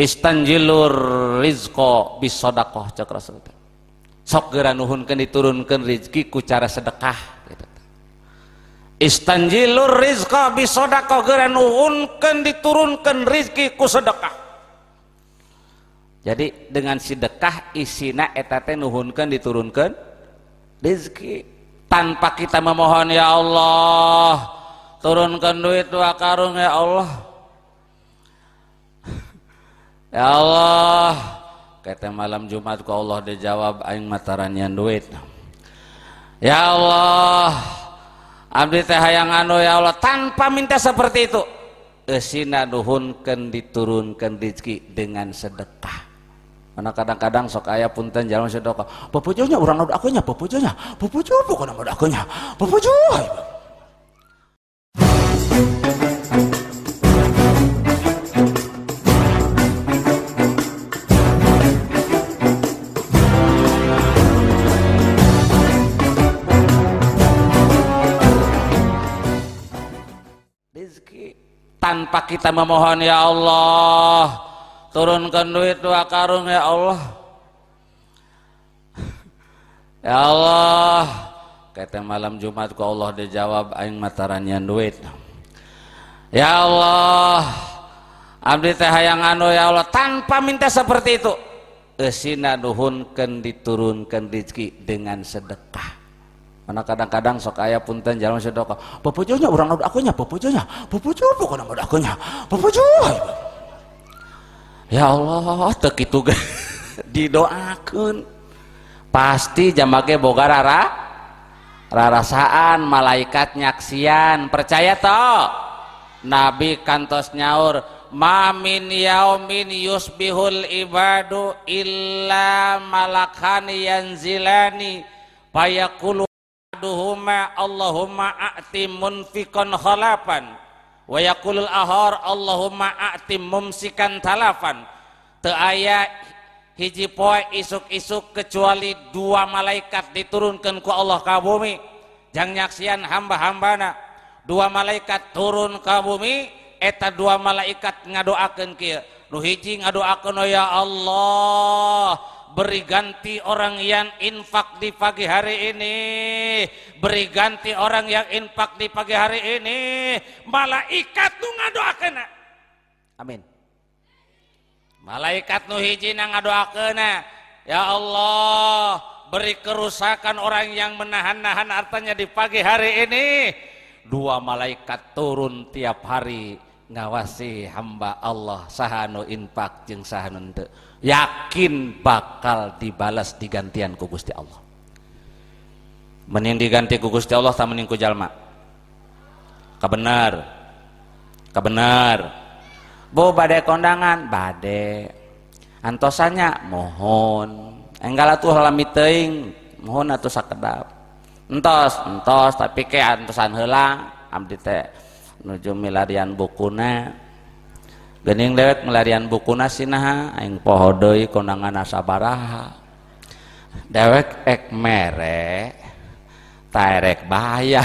Speaker 1: istanjilur rizko bisodakoh cek rasul sok geura nuhunkeun diturunkeun rezeki ku cara sedekah istanjilur rizqa bisodako geran uhunkan diturunkan rizki ku sedekah. Jadi dengan sedekah isina etate nuhunkan diturunkan rezeki tanpa kita memohon ya Allah turunkan duit dua karung ya Allah. Ya Allah kata malam Jumat ku Allah dijawab aing mataranyan duit. Ya Allah abdi teh hayang anu ya Allah tanpa minta seperti itu. Esina nuhunkan diturunkan rezeki dengan sedekah. Karena kadang-kadang sok ayah punten jalan sedekah. Pepujunya orang nod akunya pepujunya pepuju bukan nama akunya pepuju tanpa kita memohon ya Allah turunkan duit dua karung ya Allah. Ya Allah kata malam Jumat ku Allah dijawab aing mataranyan duit. Ya Allah abdi teh hayang anu ya Allah tanpa minta seperti itu. Esina nuhunkeun diturunkan rezeki dengan sedekah karena kadang-kadang sok ayah punten jalan sedekah pepujunya orang akunya pepujunya pepuju bukan nama akunya pepuju ya Allah tek itu didoakan pasti jamake boga rara rarasaan malaikat nyaksian. Percaya toh Nabi kantos nyaur mamin yaumin yusbihul ibadu illa malakani yanzilani payakulu aduhuma Allahumma a'ti munfikon khalapan wa yaqulul ahar Allahumma a'tim mumsikan talafan teu aya hiji poe isuk-isuk kecuali dua malaikat diturunkan ku Allah ka bumi. Jang nyaksian hamba-hambana dua malaikat turun ka bumi eta dua malaikat ngadoakeun kieu. Nu hiji ngadoakeun ya Allah beri ganti orang yang infak di pagi hari ini. Beri ganti orang yang infak di pagi hari ini. Malaikat nu ngadoakeun amin. Malaikat nu hiji na ngadoakeun ya Allah beri kerusakan orang yang menahan-nahan hartanya di pagi hari ini. Dua malaikat turun tiap hari ngawasi hamba Allah. Sahanu infak jeung sahanu teu yakin bakal dibalas digantian ku Gusti Allah. Mending diganti ku Gusti Allah sama mending ku jalma. Kabenar kabenar bu badai kondangan? Badai antosanya mohon. Enggak tuh halami teing mohon atuh sakedap. Entos entos tapi ke antosan heula. Abdi teh nuju milarian bukuna gening dewek melarian bukuna sinaha aing poho kondangan sabaraha dewek ek mere taerek bahaya.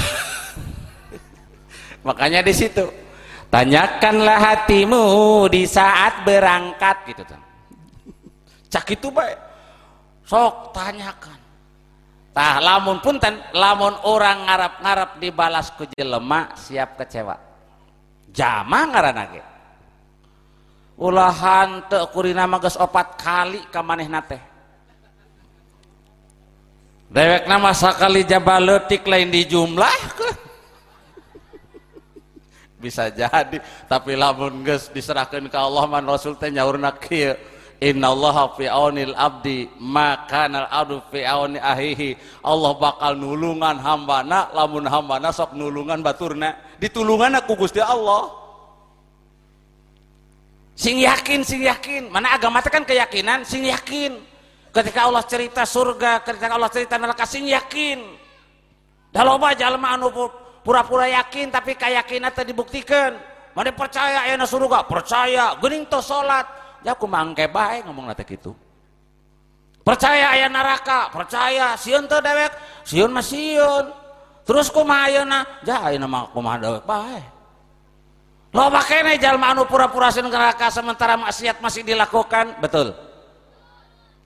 Speaker 1: Makanya di situ. Tanyakanlah hatimu di saat berangkat. Gitu kan cak itu baik sok tanyakan. Tah lamun punten lamun orang ngarap-ngarap dibalas ku jelema siap kecewa. Jama ngaranna ge ulahan teu kurina magas opat kali ka manehna teh. Dewek nama sakali jabaletik lain di jumlah bisa jadi tapi lamun geus diserahkan ke Allah man Rasul teh nyaurna kieu innallaha fi aunil abdi maka nal abdu fi auni ahihi. Allah bakal nulungan hambana lamun hambana sok nulungan baturna ditulungan aku Gusti Allah sing yakin sing yakin. Mana agama kan keyakinan sing yakin. Ketika Allah cerita surga ketika Allah cerita neraka sing yakin. Dah loba jalma anu pura-pura yakin tapi keyakinan tadi dibuktikan. Mana percaya ya surga? Percaya. Gening to salat. Ya aku mangke bae ngomong nate gitu percaya ayah neraka? Percaya. Siun tuh dewek? Siun mah siun. Terus kumaha ayeuna? Ja ayeuna mah kumaha dewek bae lo nih jalma anu pura-pura siun neraka sementara maksiat masih dilakukan. Betul.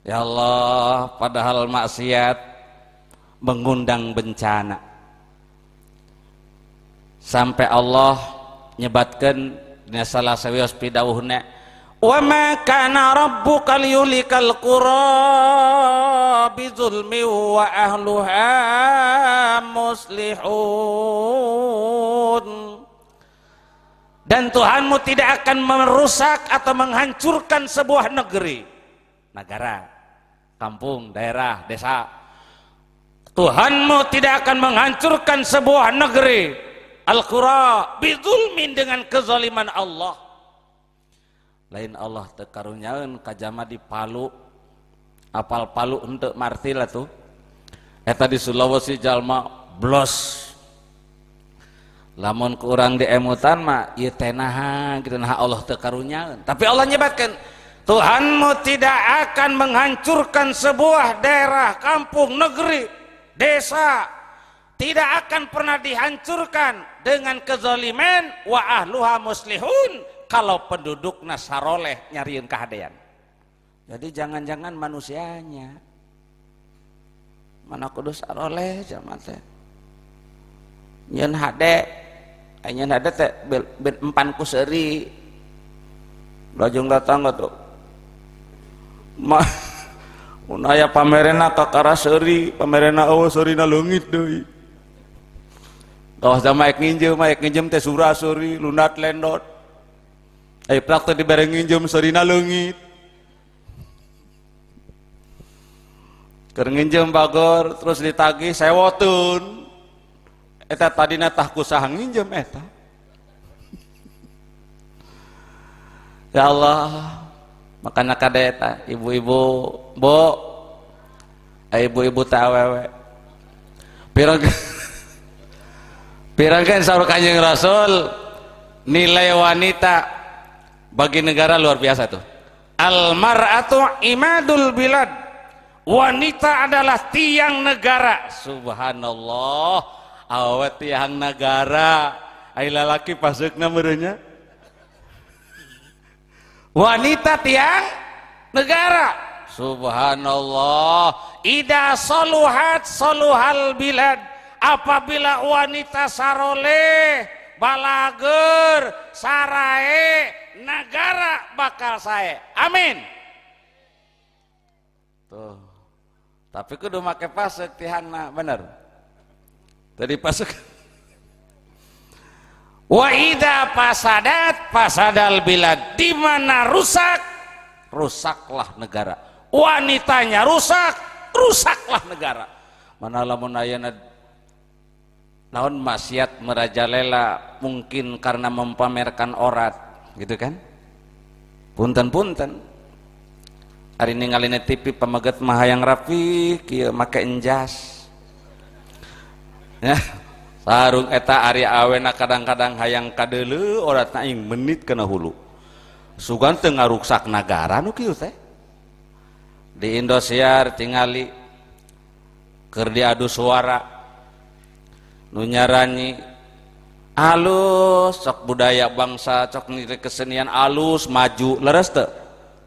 Speaker 1: Ya Allah padahal maksiat mengundang bencana. Sampai Allah nyebatkan salah sawios pidawuhna wa ma kana rabbuka liyulikal qura bizulmi wa ahluha muslihun dan Tuhanmu tidak akan merusak atau menghancurkan sebuah negeri negara kampung daerah desa. Tuhanmu tidak akan menghancurkan sebuah negeri al-qura bizulmin dengan kezaliman Allah. Lain Allah tekarunyaun kajama di Palu apal Palu untuk martil tuh eta di Sulawesi jalma blos lamun kurang di emutan mah ieu teh gitu. Nah Allah tekarunyaun tapi Allah nyebatkan Tuhanmu tidak akan menghancurkan sebuah daerah, kampung, negeri, desa. Tidak akan pernah dihancurkan dengan kezaliman. Wa ahluha muslihun. Kalau penduduk nasaroleh nyariin kehadean jadi jangan-jangan manusianya. Mana kudus aroleh zaman teh. Nyen hade nyen hade teh empan kuseri lajeng datang tuh ma unaya pamerena kakara seri pamerena awas seri na leungit deui Kawas sama ek nginjem, ek nginjem teh surah suri, lunat lendot. Ay praktek dibareng nginjem sarina leungit. Keur nginjem bagor terus ditagih sewotun. Eta tadina tah kusaha nginjem eta. Ya Allah, makana kade eta ibu-ibu, bo. Ibu-ibu teh awewe. Pirang Pirang kan saur Kanjeng Rasul nilai wanita bagi negara luar biasa tuh. Al mar'atu imadul bilad. Wanita adalah tiang negara. Subhanallah awet tiang negara. Aila laki pasukna merenya wanita tiang negara. Subhanallah. Ida soluhat soluhal bilad. Apabila wanita saroleh balager sarae negara bakal saya amin. Tuh. Tapi kudu make pasek tihana bener tadi pasek wa ida pasadat pasadal bilad. Di mana rusak rusaklah negara. Wanitanya rusak rusaklah negara. Mana lamun ayana naon maksiat merajalela mungkin karena mempamerkan orat gitu kan? Punten-punten. Hari ini ngalina TV pemegat maha yang rapi kia make enjas sarung eta ari awena kadang-kadang hayang kadele orat naing menit kena hulu. Sugan teu ngaruksak nagara nu teh. Di Indosiar tingali keur diadu suara nu nyaranyi alus cok budaya bangsa cok nilai kesenian alus maju leres te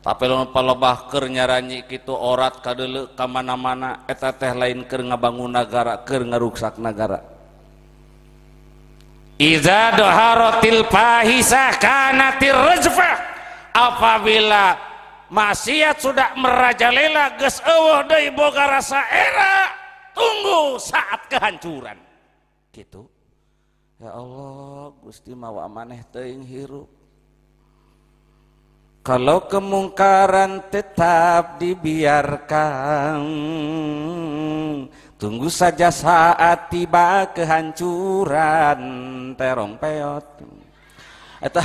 Speaker 1: tapi lo palebah ker nyaranyi gitu orat kadele kamana-mana eta teh lain ker ngabangun negara ker ngaruksak negara Iza doharotil fahisah kanatir rajfah apabila maksiat sudah merajalela geus eueuh deui boga rasa era tunggu saat kehancuran. Gitu Ya Allah Gusti mawa maneh teuing hirup kalau kemungkaran tetap dibiarkan Tunggu saja saat tiba kehancuran terong peot. Eta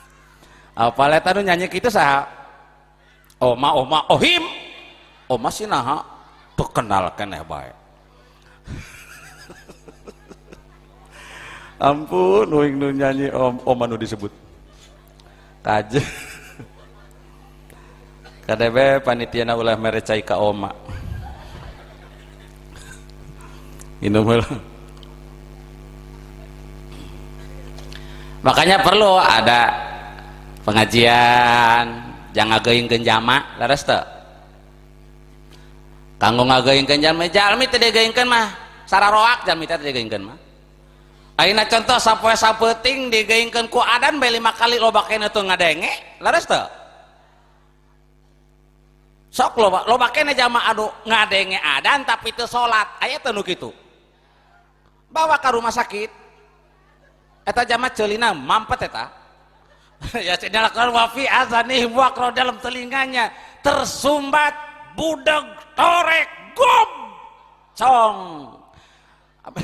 Speaker 1: apa leta nu nyanyi kitu saha? Oma oma ohim. Oma sinaha terkenal keneh bae. Ampun uing nu nyanyi om om anu disebut. Kaje kadebe panitiana ulah merecai ka oma. Minum makanya perlu ada pengajian. Jangan ngageingkeun jama laras teu kanggo ngageingkeun jalmi jalmi teu digeingkeun mah. Sararoak jalmi teh digeingkeun mah. Aina contoh sapoe sapeting digaingkeun ku adan bae lima kali loba kene tuh ngadenge laras teu sok lo lo kene jamaah anu ngadenge adan tapi itu salat aya teu nu kitu bawa ke rumah sakit. Eta jamaah celina mampet eta. Ya cenalakan wafi azani wakro dalam telinganya. Tersumbat budak torek gob cong. Apa?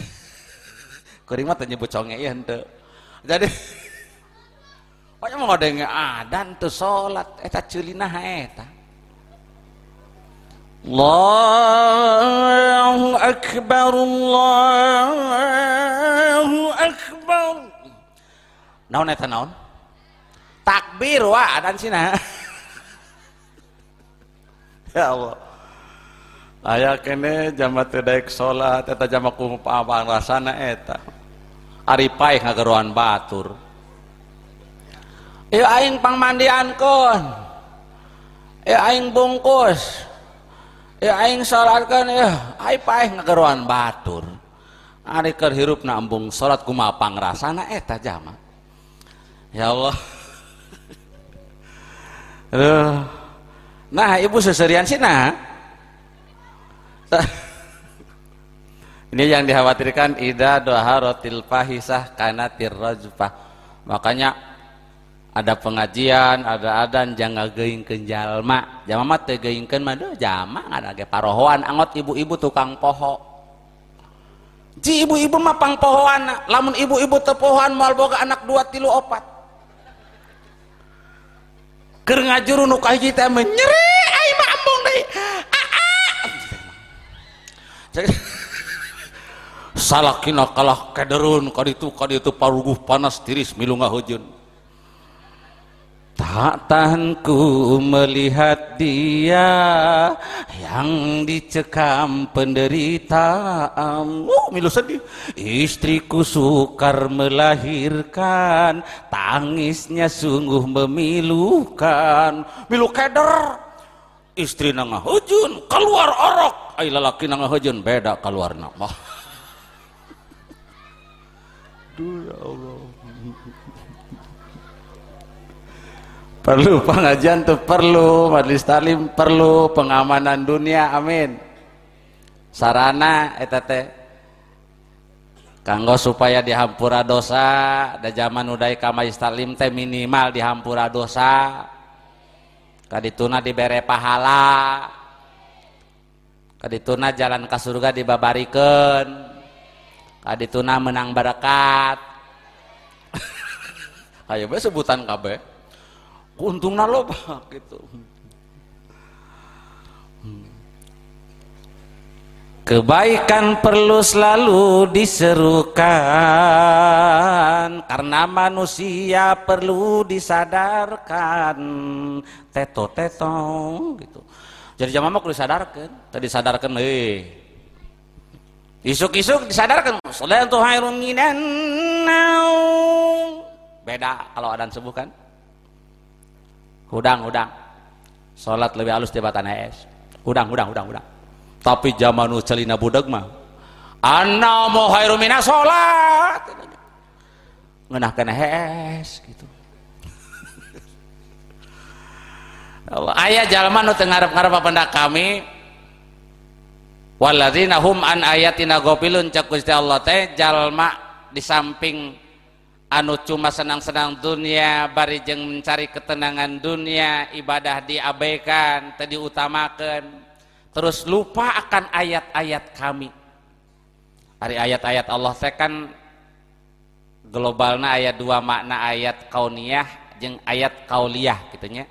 Speaker 1: Kuring mah nyebut conge ya henteu. Jadi pokoknya mau ada adan tuh salat eta ceulina eta Allahu Akbar Allahu Akbar. Naon eta naon? Takbir wa adan sina. Ya Allah. Aya kene jama teu daek salat eta jama kumaha rasana eta. Ari paeh ngageroan batur. Ieu aing pangmandiankon ieu aing bungkus ya aing salatkan ya ai paeh ngageroan batur ari keur hirupna embung salat kumaha pangrasana eta jama ya Allah Aduh. Nah, ibu seserian sih nah. Ini yang dikhawatirkan ida doha rotil fahisah karena tirrajfah. Makanya ada pengajian ada adan jangan geingkeun jalma. Jalma mah teu geingkeun mah deuh jalma ada ge parohoan. Angot ibu-ibu tukang poho. Ji ibu-ibu mah pang pohoan lamun ibu-ibu teu pohoan moal boga anak dua tilu opat. Keur ngajuru nu hiji teh nyeri ai mah ambung deui salakina kalah kederun kaditu kaditu paruguh panas tiris milu ngahujun Tak tahanku melihat dia yang dicekam penderitaan. Oh, milu sedih. Istriku sukar melahirkan, tangisnya sungguh memilukan. Milu keder. Istri nangah hujun, keluar orok. Ay lalaki nangah hujun, beda keluar nama. Duh ya Allah. Perlu pengajian tuh perlu majelis talim perlu pengamanan dunia amin. Sarana eta teh kanggo supaya dihampura dosa da zaman udah ka majelis talim teh minimal dihampura dosa. Kadituna dibere pahala. Kadituna jalan ke surga dibabarikeun. Kadituna menang berkat ayo be sebutan kabeh untungnya loba gitu. Kebaikan perlu selalu diserukan karena manusia perlu disadarkan. Teto teto gitu. Jadi jamaah perlu disadarkan, tadi sadarkan eh isuk-isuk disadarkan salatu hairun minan beda kalau adan subuh kan hudang hudang salat lebih halus tibatan es. Hudang hudang hudang hudang tapi zaman nu celina budak mah anna mau khairu mina salat ngeunahkeun es gitu. Allah aya jalma nu teu ngarep-ngarep papendak kami? Walladzina hum an ayatina ghafilun cak Gusti Allah teh jalma di samping anu cuma senang-senang dunia bari jeng mencari ketenangan dunia ibadah diabaikan tadi utamakan terus lupa akan ayat-ayat kami. Hari ayat-ayat Allah saya kan globalnya ayat dua makna ayat kauniyah jeng ayat kauliah gitunya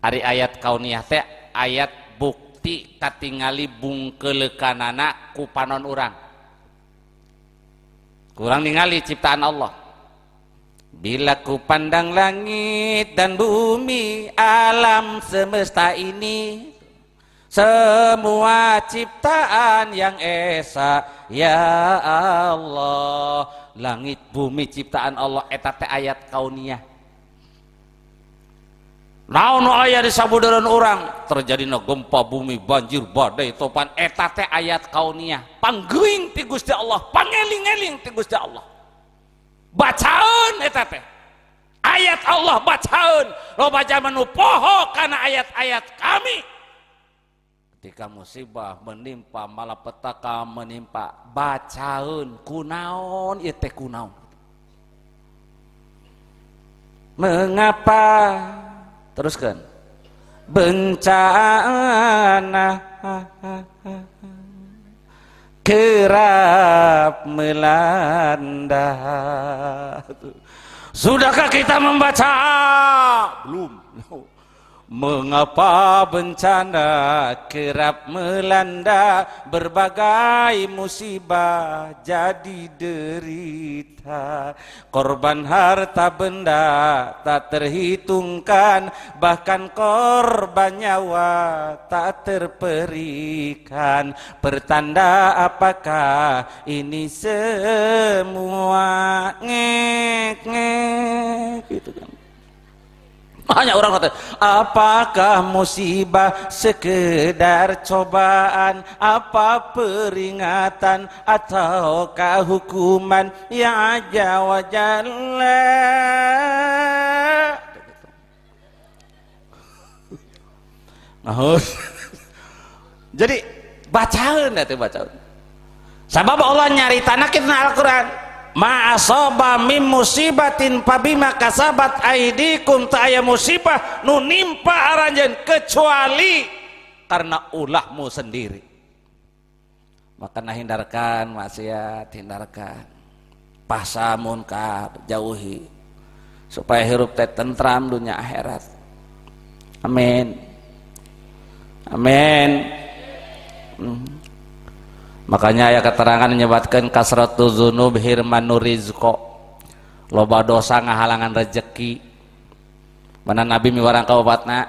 Speaker 1: hari ayat kauniyah teh ayat bukti katingali bungkelekanana kupanon orang kurang ningali ciptaan Allah Bila ku pandang langit dan bumi alam semesta ini Semua ciptaan yang esa Ya Allah. Langit bumi ciptaan Allah Eta te ayat kauniyah. Naon ayat di orang terjadi gempa bumi banjir badai topan. Eta te ayat kauniyah. Pangguing ti Allah pangeling-eling ti Allah bacaan eta teh ayat Allah bacaan lo baca menu poho karena ayat-ayat kami. Ketika musibah menimpa malapetaka menimpa bacaun kunaon teh kunaon. Mengapa? Teruskan bencana kerap melanda. Sudahkah kita membaca? Belum Mengapa bencana kerap melanda berbagai musibah jadi derita? Korban harta benda tak terhitungkan Bahkan korban nyawa tak terperikan. Pertanda apakah ini semua ngek ngek gitu kan hanya orang kata, apakah musibah sekedar cobaan, apa peringatan ataukah hukuman yang aja wajalla. Jadi bacaan ya bacaan. Sebab Allah nyari tanah kita Al-Quran ma'asaba mim musibatin pabima kasabat aidikum ta musibah nu nimpa kecuali karena ulahmu sendiri. Maka nah hindarkan maksiat hindarkan. Pasa munkar jauhi. Supaya hirup teh tentram dunia akhirat. Amin. Amin. Hmm. Makanya ya keterangan menyebabkan kasratu zunub hirmanu rizko loba dosa ngahalangan rezeki mana nabi miwarang kaubatna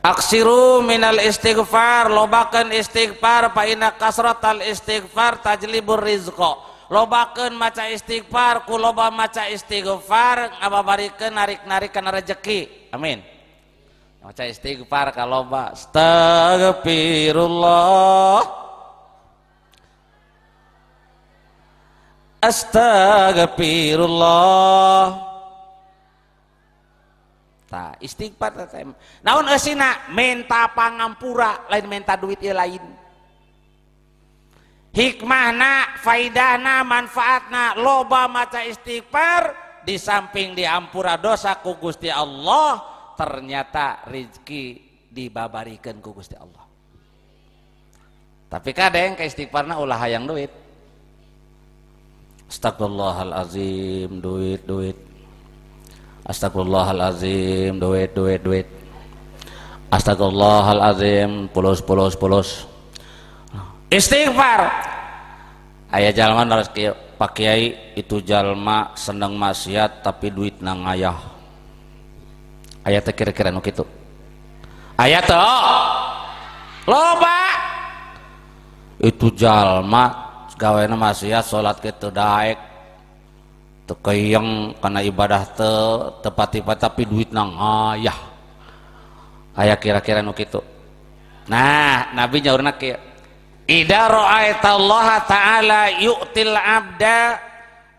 Speaker 1: aksiru minal istighfar lobakan istighfar fa inna kasratal istighfar tajlibur rizko lobakan maca istighfar ku loba maca istighfar ngababarikeun narik-narik rezeki amin. Maca istighfar ka loba. Astagfirullah Astagfirullah tak istighfar naon eusina menta pangampura lain menta duit ieu lain. Hikmahna faidahna manfaatna loba maca istighfar di samping diampura dosa ku Gusti Allah ternyata rizki dibabarikan ku Gusti Allah. Tapi kadang ke istighfarna ulah hayang duit Astagfirullahalazim duit duit. Astagfirullahalazim duit duit duit. Astagfirullahalazim pulos pulos pulos Istighfar. Ayah jalma harus Pak Kiai itu jalma seneng maksiat tapi duit nang ayah. Ayah teh kira-kira nu kitu. Ayah tuh loba. Itu jalma gawena maksiat salat kitu daek. Teu kana ibadah teu tepat-tepat tapi duit nang ayah. Aya kira-kira nu kitu. Nah nabi nyaurna kieu idza ra'aitallaha ta'ala yu'til abda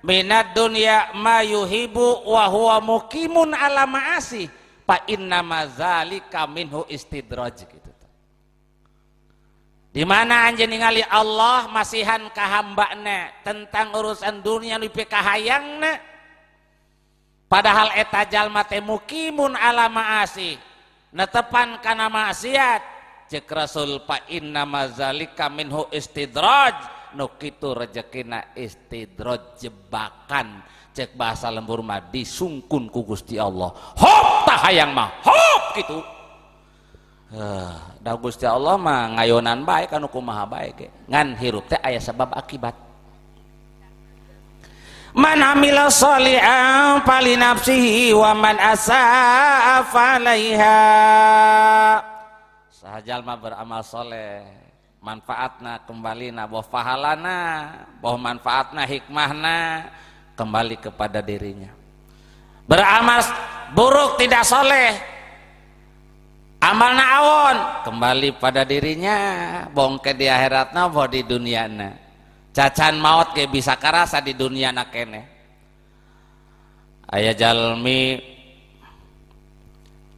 Speaker 1: minad dunya ma yuhibu wa huwa muqimun ala ma'asi fa inna mazalika minhu istidraj di mana ningali Allah masihan kahambana tentang urusan dunia nu kahayangna padahal eta jalma teh mukimun ala maasi netepan kana maksiat cek Rasul fa inna mazalika minhu istidraj. Nu kitu istidraj jebakan. Cek bahasa lembur mah disungkun ku Gusti Allah. Hop tah hayang mah. Hop gitu Uh, dah Gusti Allah mah ngayonan baik anu kumaha baik ngan hirup teh aya sebab akibat. Man amila sholihan fali nafsihi wa man asaa falaiha. Sahajal mah beramal soleh. Manfaatna kembali na boh pahalana boh manfaatna hikmahna kembali kepada dirinya. Beramal buruk tidak soleh amal naon? Kembali pada dirinya. Bongke di akhiratna boh di duniana. Cacan maut kayak bisa karasa di dunia nak kene. Ayah jalmi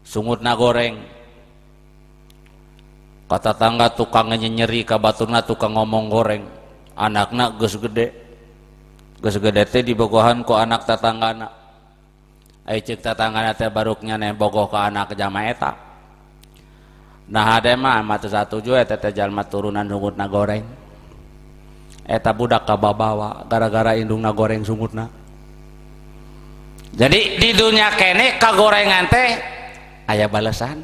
Speaker 1: sungut na goreng kata tangga tukang nyeri ka batuna tukang ngomong goreng. Anakna geus gede. Geus gede teh dibogohan ku anak tatanggana ai cek tatanggana teh baruknya nih bogoh ka anak jama eta nah ada mah mata satu juga eta teh jalma turunan sungutna goreng. Eta budak kababawa gara-gara indungna goreng sungutna jadi di dunia kene kagorengan teh ayah balasan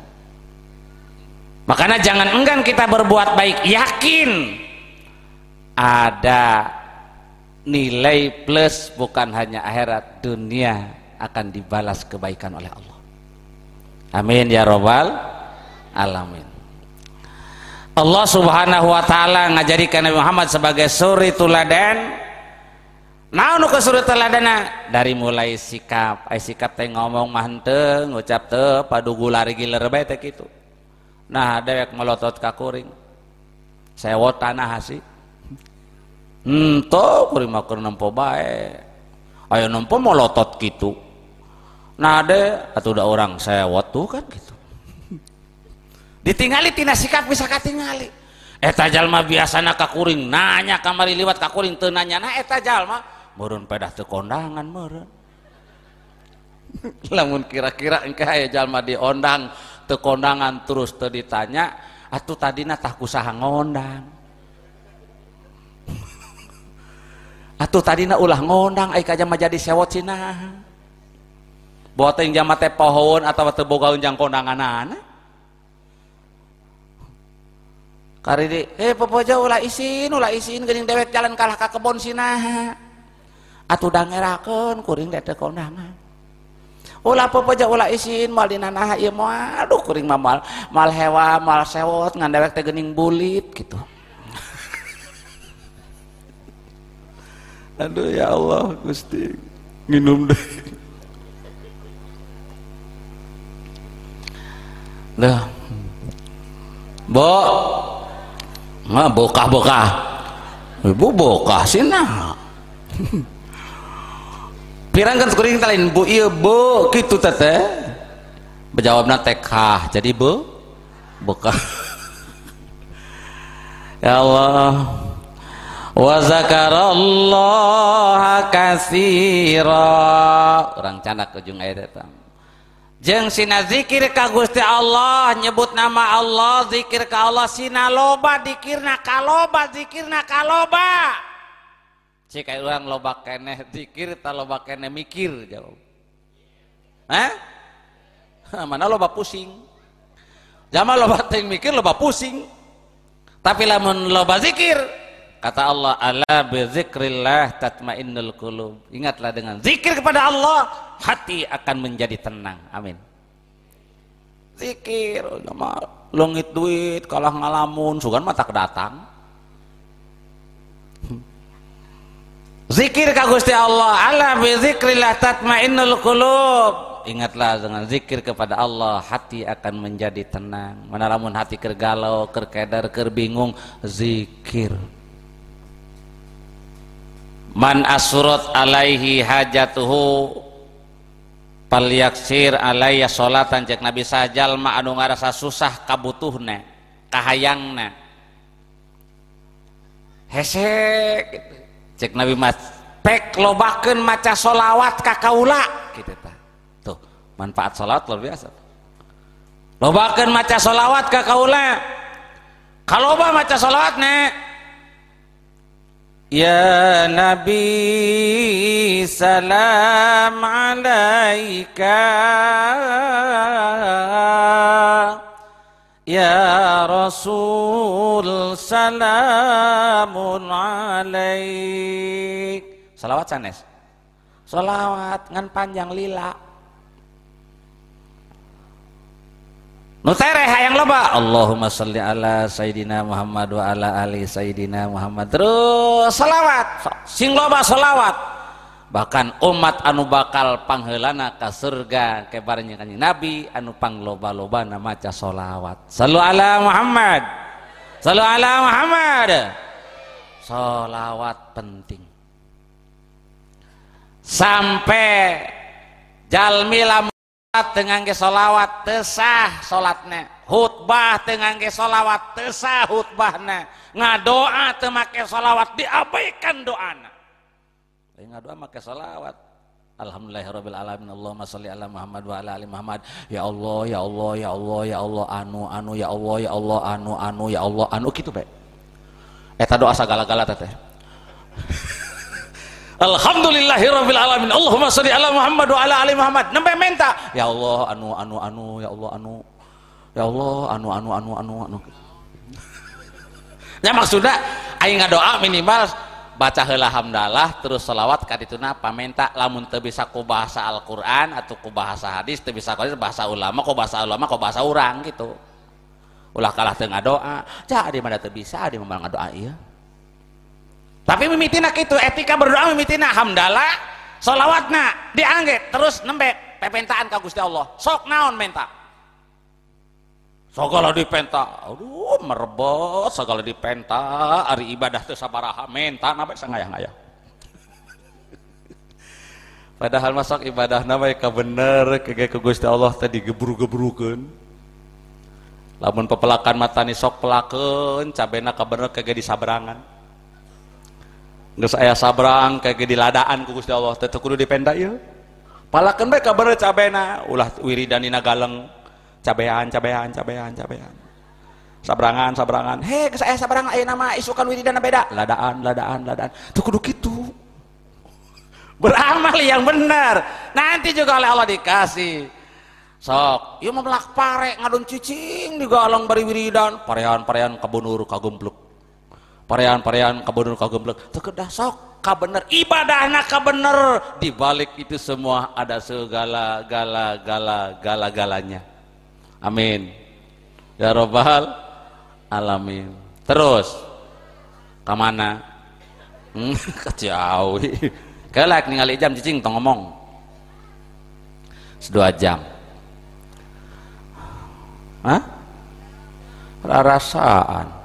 Speaker 1: makanya jangan enggan kita berbuat baik yakin ada nilai plus bukan hanya akhirat dunia akan dibalas kebaikan oleh Allah. Amin ya robbal alamin Allah subhanahu wa ta'ala ngajarikan Nabi Muhammad sebagai suri tuladan Nah, nu kesuruh teladana dari mulai sikap, ay sikap teh ngomong mah henteu, ngucap teu padugu lari giler bae teh kitu. Nah, dewek melotot ka kuring. Sewot tanah hasi. Henteu kuring mah keur nempo bae. Ayo nempo melotot kitu. Nah, ade atuh da orang sewot tuh kan gitu. Ditingali tina sikap bisa katingali. Eta jalma biasana ka kuring nanya kamari liwat ka kuring teu nanya nah eta jalma? Meren pedah teu kondangan meren lamun kira-kira engkau ya jalma diondang teu kondangan terus teu ditanya atuh tadina tah kusaha ngondang? Atuh tadina ulah ngondang ai kaja mah jadi sewot cina teh jama teh pohon atau teu boga unjang kondanganana kari di eh popoja ulah isin ulah isin geuning dewek jalan kalah ka kebon sinaha atuh dangerakeun kuring teh kondangan ulah pepeja ulah isin mal dina naha ieu mah aduh kuring mah mal mal hewa mal sewot ngan dewek teh geuning bulit gitu aduh ya Allah Gusti minum deh Dah. Bo. Mah bokah-bokah. Ibu bokah sih nah pirangkan kuring lain bu iya bu gitu tete. Berjawabnya tekah jadi bu buka ya Allah. Wa zakarallaha katsira orang canak ujung ayat eta jeung sina zikir ka Gusti Allah nyebut nama Allah zikir ka Allah sina loba dikirna kaloba zikirna kaloba cek kayak orang loba kene zikir tak loba kene mikir jawab. Hah? mana loba pusing? Jama loba ting mikir loba pusing. Tapi lamun loba zikir kata Allah ala bizikrillah tatmainnul qulub ingatlah dengan zikir kepada Allah hati akan menjadi tenang amin zikir nama longit duit kalah ngalamun sugan mata datang Zikir ka Gusti Allah, ala bi zikrillah tatmainnul qulub. Ingatlah dengan zikir kepada Allah, hati akan menjadi tenang. Mana lamun hati keur galau, keur kedar, keur bingung, zikir. Man asurat alaihi hajatuhu palyaksir alaiya salatan cek Nabi sajal ma anu ngarasa susah kabutuhna, kahayangna. Hesek gitu cek Nabi Mas pek lobakan maca solawat kakaula gitu ta. tuh manfaat solawat luar biasa lobakan maca solawat kakaula kalau bah maca solawat nek Ya Nabi salam alaika. Ya Rasul salamun alaik. Salawat sanes. Salawat ngan panjang lila Nutere hayang loba. Allahumma salli ala Sayyidina Muhammad wa ala ali Sayyidina Muhammad. Terus salawat Sing loba salawat bahkan umat anu bakal panghelana ke surga. Kebarnya kanjeng Nabi anu pangloba-loba maca solawat salu ala Muhammad. Salu ala Muhammad. Solawat penting. Sampai jalmi lamun dengan ke solawat tesah salatnya. Khutbah dengan ke solawat tesah khutbahnya. Ngadoa temake solawat diabaikan doana ngadoa make solawat Alhamdulillahirabbil alamin. Allahumma shalli ala Muhammad wa ala ali Muhammad. Ya Allah ya Allah ya Allah ya Allah anu anu ya Allah ya Allah anu anu ya Allah anu gitu bae eta doa sagala-gala teh Alhamdulillahirabbil alamin. Allahumma shalli ala Muhammad wa ala ali Muhammad. Nembe minta, ya Allah anu anu anu ya Allah anu ya Allah anu anu anu anu anu. Ya maksudnya aing ngadoa minimal baca heula hamdalah terus selawat ka dituna pamenta lamun teu bisa ku bahasa Al-Qur'an atau ku bahasa hadis teu bisa ku bahasa ulama ku bahasa ulama ku bahasa urang gitu. Ulah kalah teu ngadoa, cak di mana teu bisa di mana ngadoa ieu. Iya tapi mimitina itu etika berdoa mimitina hamdalah solawatna diangget terus nembe pepentaan ka Gusti Allah. Sok naon menta segala dipenta aduh merebot segala dipenta hari ibadah teh sabaraha menta nabe sangayang-ayang padahal masuk ibadah nama ka bener kege ke Gusti Allah tadi gebru-gebrukeun lamun pepelakan matani sok pelakeun cabena ka bener kege disaberangan Nggak saya sabrang kayak di ladaan ku Gusti Allah tetep kudu dipenda ieu. Palakeun bae kabar cabena ulah wiridanina galeng cabean cabean cabean cabean. Sabrangan sabrangan. He saya sabrangan aya nama isukan wiridana beda. Ladaan ladaan ladaan. Teu kudu kitu. Beramal yang benar. Nanti juga oleh Allah dikasih. Sok, ieu mah pare ngadon cicing di galeng bari wiridan, parean-parean kabunur kagumpluk parean-parean kabunur kagemblek. Terkedah sok kabener. Ibadahna kabener. Di balik itu semua ada segala gala gala gala galanya. Amin. Ya robbal alamin. Terus ke mana? Hmm, kejauh. Kelak ningali jam cicing tong ngomong. Sedua jam. Hah? Rasaan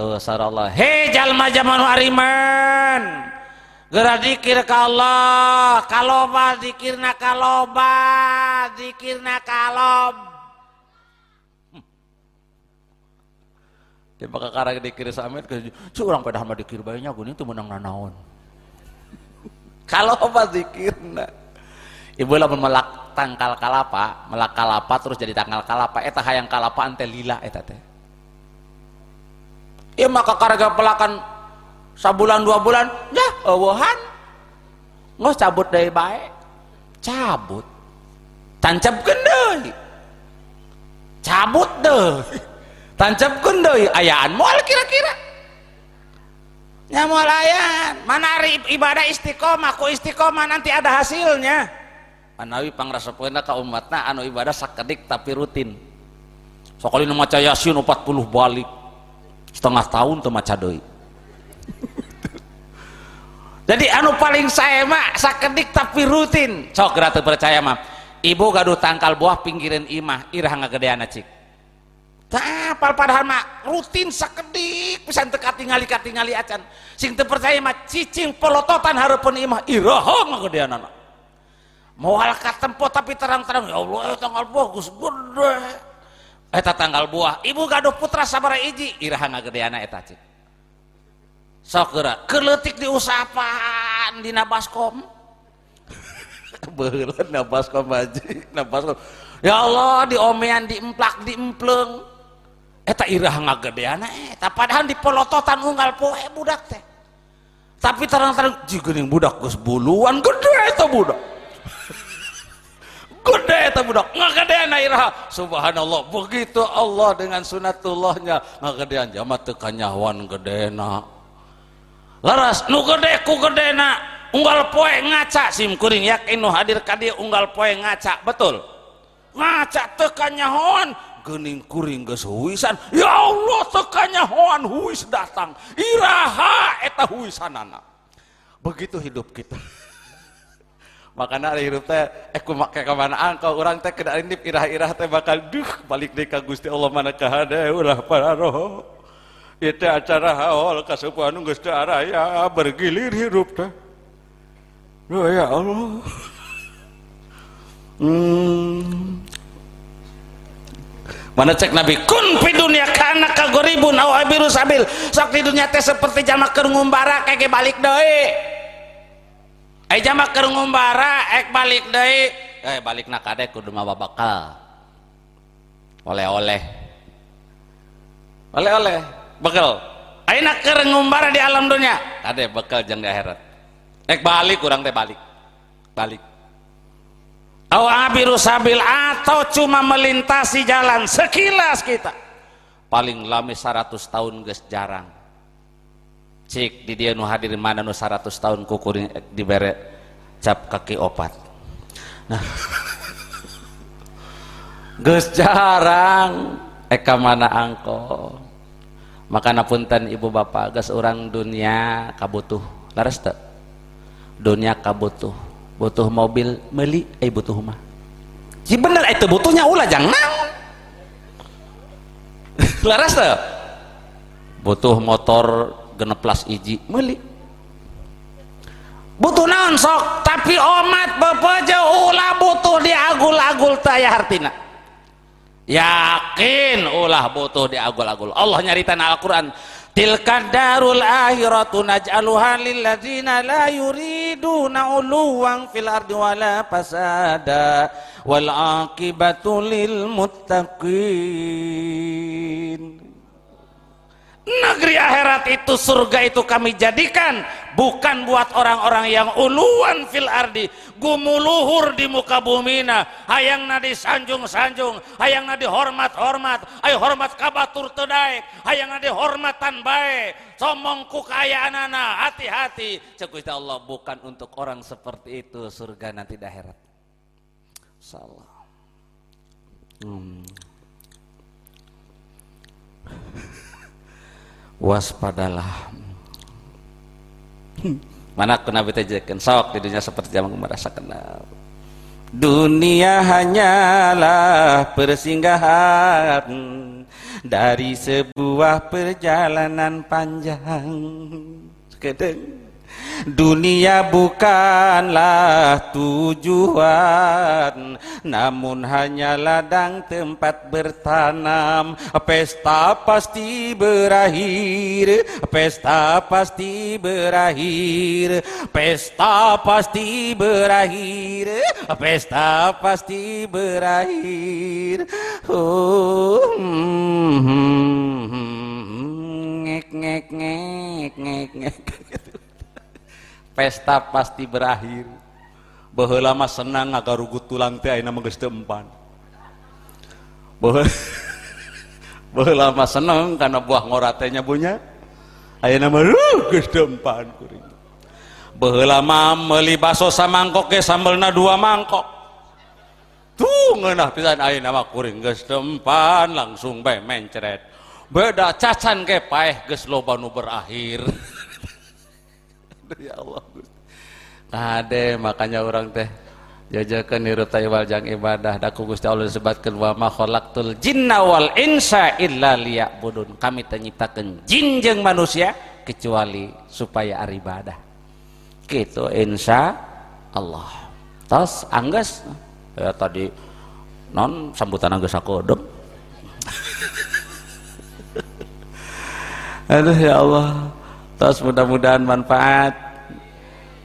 Speaker 1: Tuh sarallah hei jalma jaman ariman Gera dikir ka Allah. Kaloba dikirna kaloba. Dikirna kalob hmm. dia bakal karang dikir samet ke curang pada hama dikir bayinya gue itu menang nanaon kaloba dikirna ibu lah melak tangkal kalapa melak kalapa terus jadi tangkal kalapa. Eta hayang kalapa ante lila eta teh ya maka karga pelakan sabulan dua bulan ya awahan nggak cabut dari baik. Cabut. Tancap gendai cabut deh tancap gendai ayaan mual kira-kira? Nyamual ayaan. Mana ibadah istiqomah. Ku istiqomah nanti ada hasilnya. Manawi pangrasapena ka umatna anu ibadah sakedik tapi rutin. Sokali maca yasin 40 balik setengah tahun tuh maca doi jadi anu paling saya mah sakedik tapi rutin. Sok geratu percaya mah. Ibu gaduh tangkal buah pinggiran imah irah ngagedean cik tapal padahal mah rutin sakedik bisa teka tingali katingali acan. Sing percaya mah cicing pelototan harapun imah iraha ngagedean anak. Mau ka tempo tapi terang-terang ya Allah tanggal buah gus gede eta tanggal buah. Ibu gaduh putra sabara iji. Iraha ngagedeana eta cik. Sok geura. Keletik diusapan di nabaskom. Kebetulan nabaskom baji nabaskom. Ya Allah diomean diemplak diempleng. Eta irah ngagedeana eta padahal di pelototan unggal poe budak teh. Tapi terang-terang jigening budak geus buluan gede eta budak gede eta budak. Ngagedean iraha subhanallah begitu Allah dengan sunatullahnya. Ngagedean jamat teu kanyawan gedena laras nu gede ku gedena unggal poe ngaca sim kuring yakin nu hadir ka dieu unggal poe ngaca betul? Ngaca teu kanyahoan gening kuring geus huisan ya Allah teu kanyahoan huis datang. Iraha eta huisanana begitu hidup kita makanya ada hidup teh eh ku make ka mana angkau urang teh kena indip irah-irah teh bakal duh balik deui ka Gusti Allah mana kahade ulah pararoh. Itu acara haul kasupuan geus teu araya bergilir hidup teh. Oh ya Allah. Hmm. mana cek Nabi? Kun fi dunia kana kagoribun aw abiru sabil. Sok di dunia teh seperti jamak keur ngumbara keke balik deui eh jamak keur ngumbara ek balik deui. Eh balik nak kade kudu mawa bakal oleh-oleh. Oleh-oleh bekal. Aina keur ngumbara di alam dunia? Kade bekal jang di akhirat. Ek balik kurang teh balik. Balik. Abiru sabil atau cuma melintasi jalan sekilas kita. Paling lama 100 tahun guys jarang cik di dia nu hadir mana nu 100 tahun kukuring dibere cap kaki opat. Nah. Geus jarang eka mana angko. Maka punten ibu bapak gas orang dunia kabutuh. Laras tak dunia kabutuh. Butuh mobil meli eh butuh rumah si bener itu butuhnya ulah jangan laras tak butuh motor genep plus iji meli. Butuh naon sok? Tapi omat jauh ulah butuh di agul-agul taya hartina. Yakin ulah butuh di agul-agul Allah nyaritan Al-Quran. Tilka darul akhiratu naj'aluha lilladzina la yuriduna uluwan fil ardi wala fasada wal aqibatu lil muttaqin negeri akhirat itu surga itu kami jadikan bukan buat orang-orang yang uluan fil ardi gumuluhur di muka bumi na. Hayang nadi sanjung-sanjung hayang nadi hormat-hormat ayo hormat kabatur tedaik hayang nadi hormatan baik. Somong kekayaan anak hati-hati. Cek Allah bukan untuk orang seperti itu surga nanti di akhirat. Salah hmm waspadalah. Mana aku nabi tejekan sok di dunia seperti yang merasa kenal. Dunia hanyalah persinggahan dari sebuah perjalanan panjang. Sekedeng Dunia bukanlah tujuan Namun hanya ladang tempat bertanam. Pesta pasti berakhir Pesta pasti berakhir Pesta pasti berakhir Pesta pasti berakhir. Oh hmm, hmm, hmm, ngek ngek ngek ngek ngek pesta pasti berakhir. Bahwa lama senang agar rugut tulang teh ayeuna mah geus empan. Bahwa bahwa lama senang karena buah ngoratenya punya ayeuna mah geus empan kuring. Bahwa lama meuli baso samangkok ge sambelna dua mangkok. Tuh ngeunah pisan ayeuna mah kuring geus empan langsung bae mencret. Beda cacan ke paeh geus loba berakhir ya Allah Kade makanya orang teh jajakan niru wal jang ibadah. Daku Gusti Allah disebutkan wa ma khalaqtul jinna wal insa illa liya'budun. Kami tenyiptakeun jin jeung manusia kecuali supaya ibadah. Gitu insya Allah. Tos angges. Ya tadi non sambutan angges aku aduh ya Allah tos mudah-mudahan manfaat.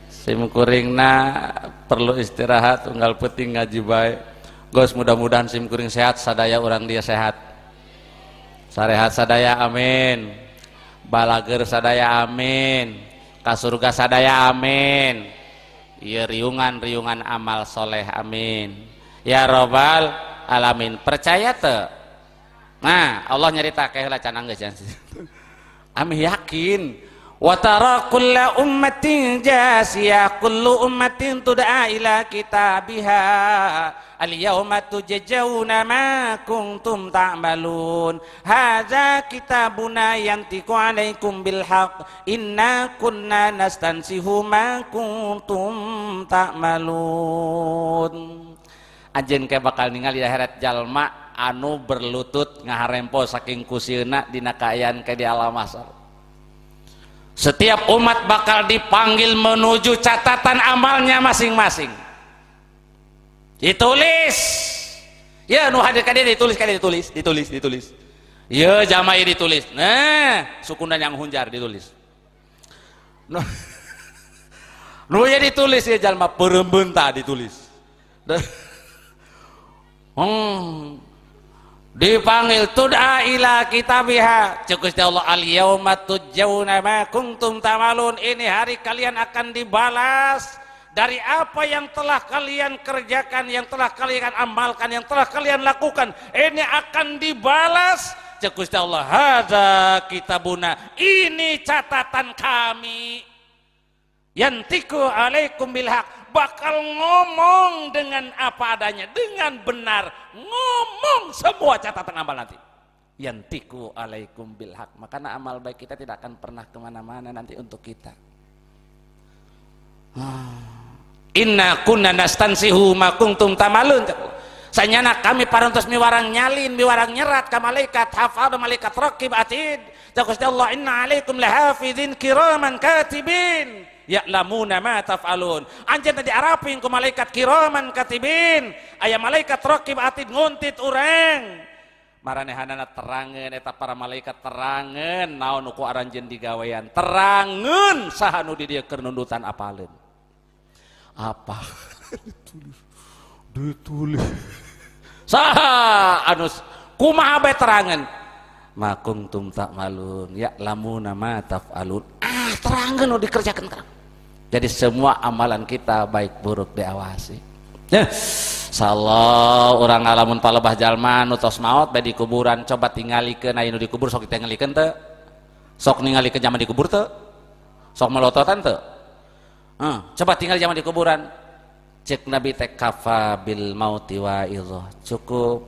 Speaker 1: Sim na perlu istirahat unggal peting ngaji baik. Gos mudah-mudahan sim kuring sehat sadaya orang dia sehat. Sarehat sadaya amin. Balager sadaya amin. Kasurga sadaya amin. Iya riungan riungan amal soleh amin. Ya robbal alamin percaya te nah Allah nyerita kayak lah canang amin yakin Kulla ummatin jasiyah kullu ummatin tud'a ila kitabiha. Al-yawma tujajawna ma kuntum ta'malun. Hadza kitabuna yantiqu alaikum bil haqq. Inna kunna nastansihu ma kuntum ta'malun. Anjeun ke bakal ningali akhirat jalma anu berlutut ngaharempo saking kusieuna dina kaayaan ke di alam asal setiap umat bakal dipanggil menuju catatan amalnya masing-masing. Ditulis. Ya, nu hadir kadir ditulis kadir ditulis, ditulis, ditulis. Ya, jamai ditulis. Nah, sukunan yang hunjar ditulis. Nu, nu ya ditulis ya jalma perembenta ditulis. Hmm, dipanggil tud'a ila kitabiha. Cukup Allah al yauma tujawna ma kuntum tamalun. Ini hari kalian akan dibalas dari apa yang telah kalian kerjakan yang telah kalian amalkan yang telah kalian lakukan. Ini akan dibalas. Cukup Allah hadza kitabuna. Ini catatan kami. Yantiku alaikum bilhaq bakal ngomong dengan apa adanya dengan benar ngomong semua catatan amal nanti. Yantiku alaikum bilhaq. Maka amal baik kita tidak akan pernah ke mana-mana nanti untuk kita. Inna kunna nastansihu ma kuntum tamalun. Sanyana kami parantos miwarang nyalin miwarang nyerat ka malaikat hafal malaikat raqib atid. Allah inna alaikum lahafidhin kiraman katibin ya'lamuna ma taf'alun. Anjeun tadi arapin ku malaikat kiraman katibin. Aya malaikat raqib atid nguntit urang maranehanana terangen eta para malaikat terangen. Naon ku aranjeun digawean? Terangen saha nu di dieu keur nundutan apaleun apa? Ditulis. Ditulis saha anus kumaha bae terangen. Makuntum tak malun ya lamuna ma taf'alun. Ah terangan nu dikerjakan terang jadi semua amalan kita baik buruk diawasi. Ya salah orang ngalamun palebah jalma nutos maut baik di kuburan coba ke anu di kubur sok ditinggalikeun teu? Sok ke zaman di kubur teu? Sok melototan teu? Hmm, coba tinggal zaman di kuburan. Cek nabi teh kafa bil mauti wa cukup.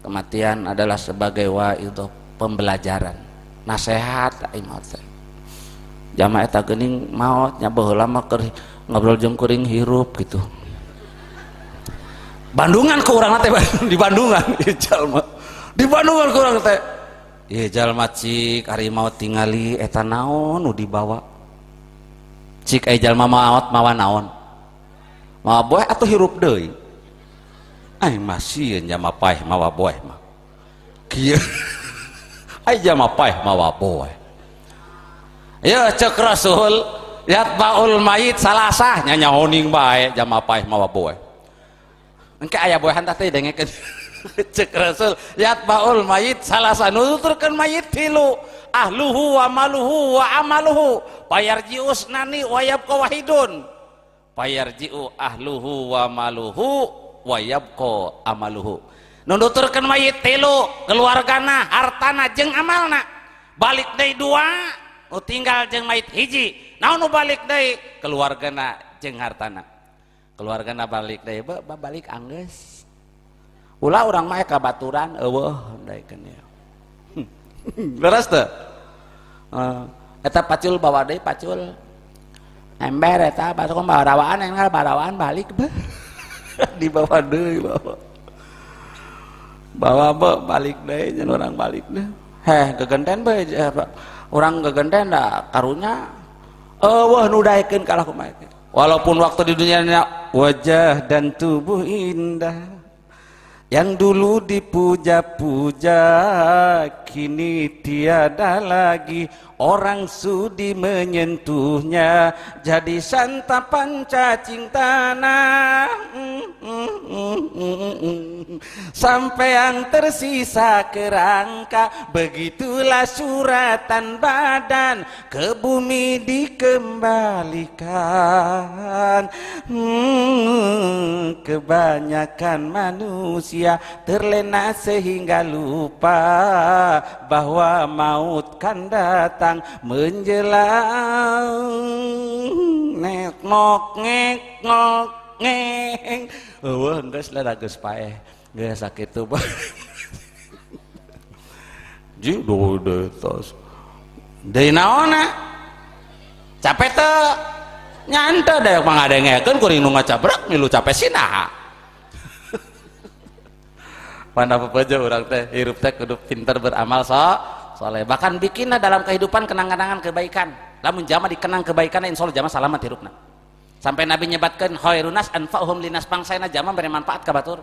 Speaker 1: Kematian adalah sebagai wa pembelajaran. Nasihat imam jamaah eta geuning maut nya baheula keur ngobrol jeung kuring hirup gitu. Bandungan ke urang teh di Bandungan ieu jalma. Di Bandungan ke urang teh. Ieu jalma cik ari tingali eta naon nu dibawa. Cik ai jalma maut mawa naon? Mawa boeh atau hirup deui? Ai masih nya paeh mawa boeh mah. Kieu. Ai jama paeh mawa boeh ya cek rasul. Lihat baul mayit salasah nyanya honing bae jam apa mawa boy engke ayah boy hantar teh dengekeun cek rasul. Lihat baul mayit salasah nuturkeun mayit tilu. Ahluhu wa maluhu wa amaluhu. Payarjius nani wa yabqa wahidun. Payarjiu ahluhu wa maluhu wa yabqa amaluhu. Nuturkeun mayit tilu keluargana hartana jeung amalna. Balik deui dua nu tinggal jeng mait hiji naon nu balik deui? Keluargana jeung hartana. Keluargana balik deui ba, balik anggeus ulah urang mah kabaturan eueuh daekeun ya leres teu eta pacul bawa deui pacul. Ember eta batuk barawaan yang barawaan balik ba di bawah deui bawa. Bawa ba balik deui jeung urang balik deui. Heh gegenten bae orang gegenden dah karunya Allah nudaikeun kalah kumaha walaupun waktu di dunia wajah dan tubuh indah yang dulu dipuja-puja kini tiada lagi orang sudi menyentuhnya jadi santapan cacing tanah sampai yang tersisa kerangka begitulah suratan badan ke bumi dikembalikan. Hmm, kebanyakan manusia terlena sehingga lupa bahwa maut kan datang menjelang nek nok ngek ngok ngeng wah geus lah geus pae geus sakitu Ji do de tos. Deui naonna? Capek teu? Nyanta da mangadengekeun kuring nu ngacabrak milu capek sinaha. Mana pepejo urang teh hirup teh kudu pinter beramal so soleh. Bahkan bikinna dalam kehidupan kenang-kenangan kebaikan. Lamun jama dikenang kebaikan insya Allah jama selamat hirupna. Sampai Nabi nyebatkan khairunas anfa'uhum linas pangsaina jama beri manfaat ka batur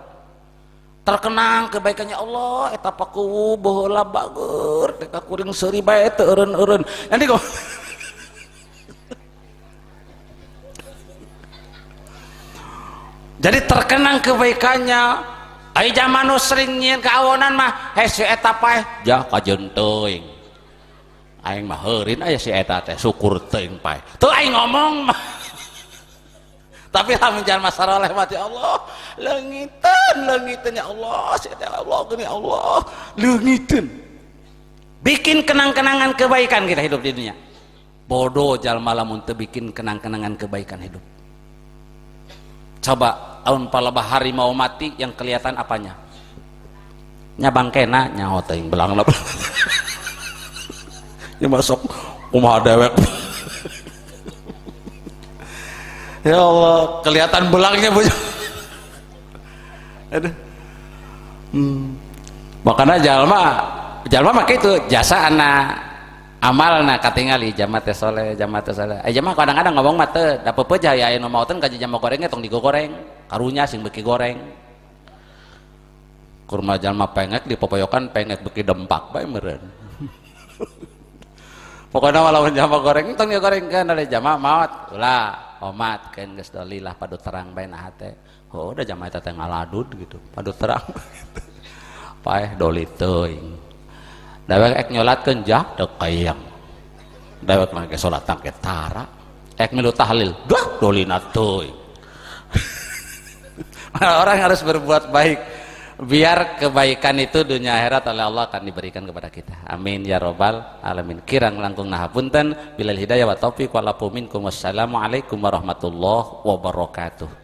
Speaker 1: terkenang kebaikannya Allah eta paku bola bagur teka kuring seri bae teu eureun-eureun nanti kok jadi terkenang kebaikannya ai zaman nu sering nyieun kaawonan mah he si eta pae ja kajeun teuing. Aing mah heurin aya si eta teh syukur teuing pae teu aing ngomong mah. Tapi lamun jalma saroleh mati Allah lengitan lengitan ya Allah ya Allah gini ya Allah lengitan bikin kenang-kenangan kebaikan kita hidup di dunia. Bodoh jalma lamun teu bikin kenang-kenangan kebaikan hidup. Coba tahun palabah hari mau mati yang kelihatan apanya? Nyabang kena nyaho teuing belang ya masuk kumaha dewek. Ya Allah kelihatan belangnya bu. Aduh. Hmm. makanya jalma jalma maka itu jasa anak amal na katingali soleh jamat soleh. Eh jama kadang-kadang ngomong mata dapat peja ya anu mauten kaji jama gorengnya tong digoreng karunya sing beki goreng. Kurma jalma pengek di popoyokan pengek beki dempak bae meren pokoknya walau jama goreng tong digoreng kan ada jama maut ulah omat kan geus dolilah padu terang bae nah teh. Oh udah jamaah teh ngaladud gitu padu terang. Paeh doli teuing dawek ek nyolatkeun jah teu kayang. Dawek mah ke salat tangke tara. Ek milu tahlil dah dolina teuing orang harus berbuat baik. Biar kebaikan itu dunia akhirat oleh Allah akan diberikan kepada kita. Amin ya robbal alamin. Kirang langkung nahapunten bilal hidayah wa taufiq walaupun minkum. Wassalamualaikum warahmatullahi wabarakatuh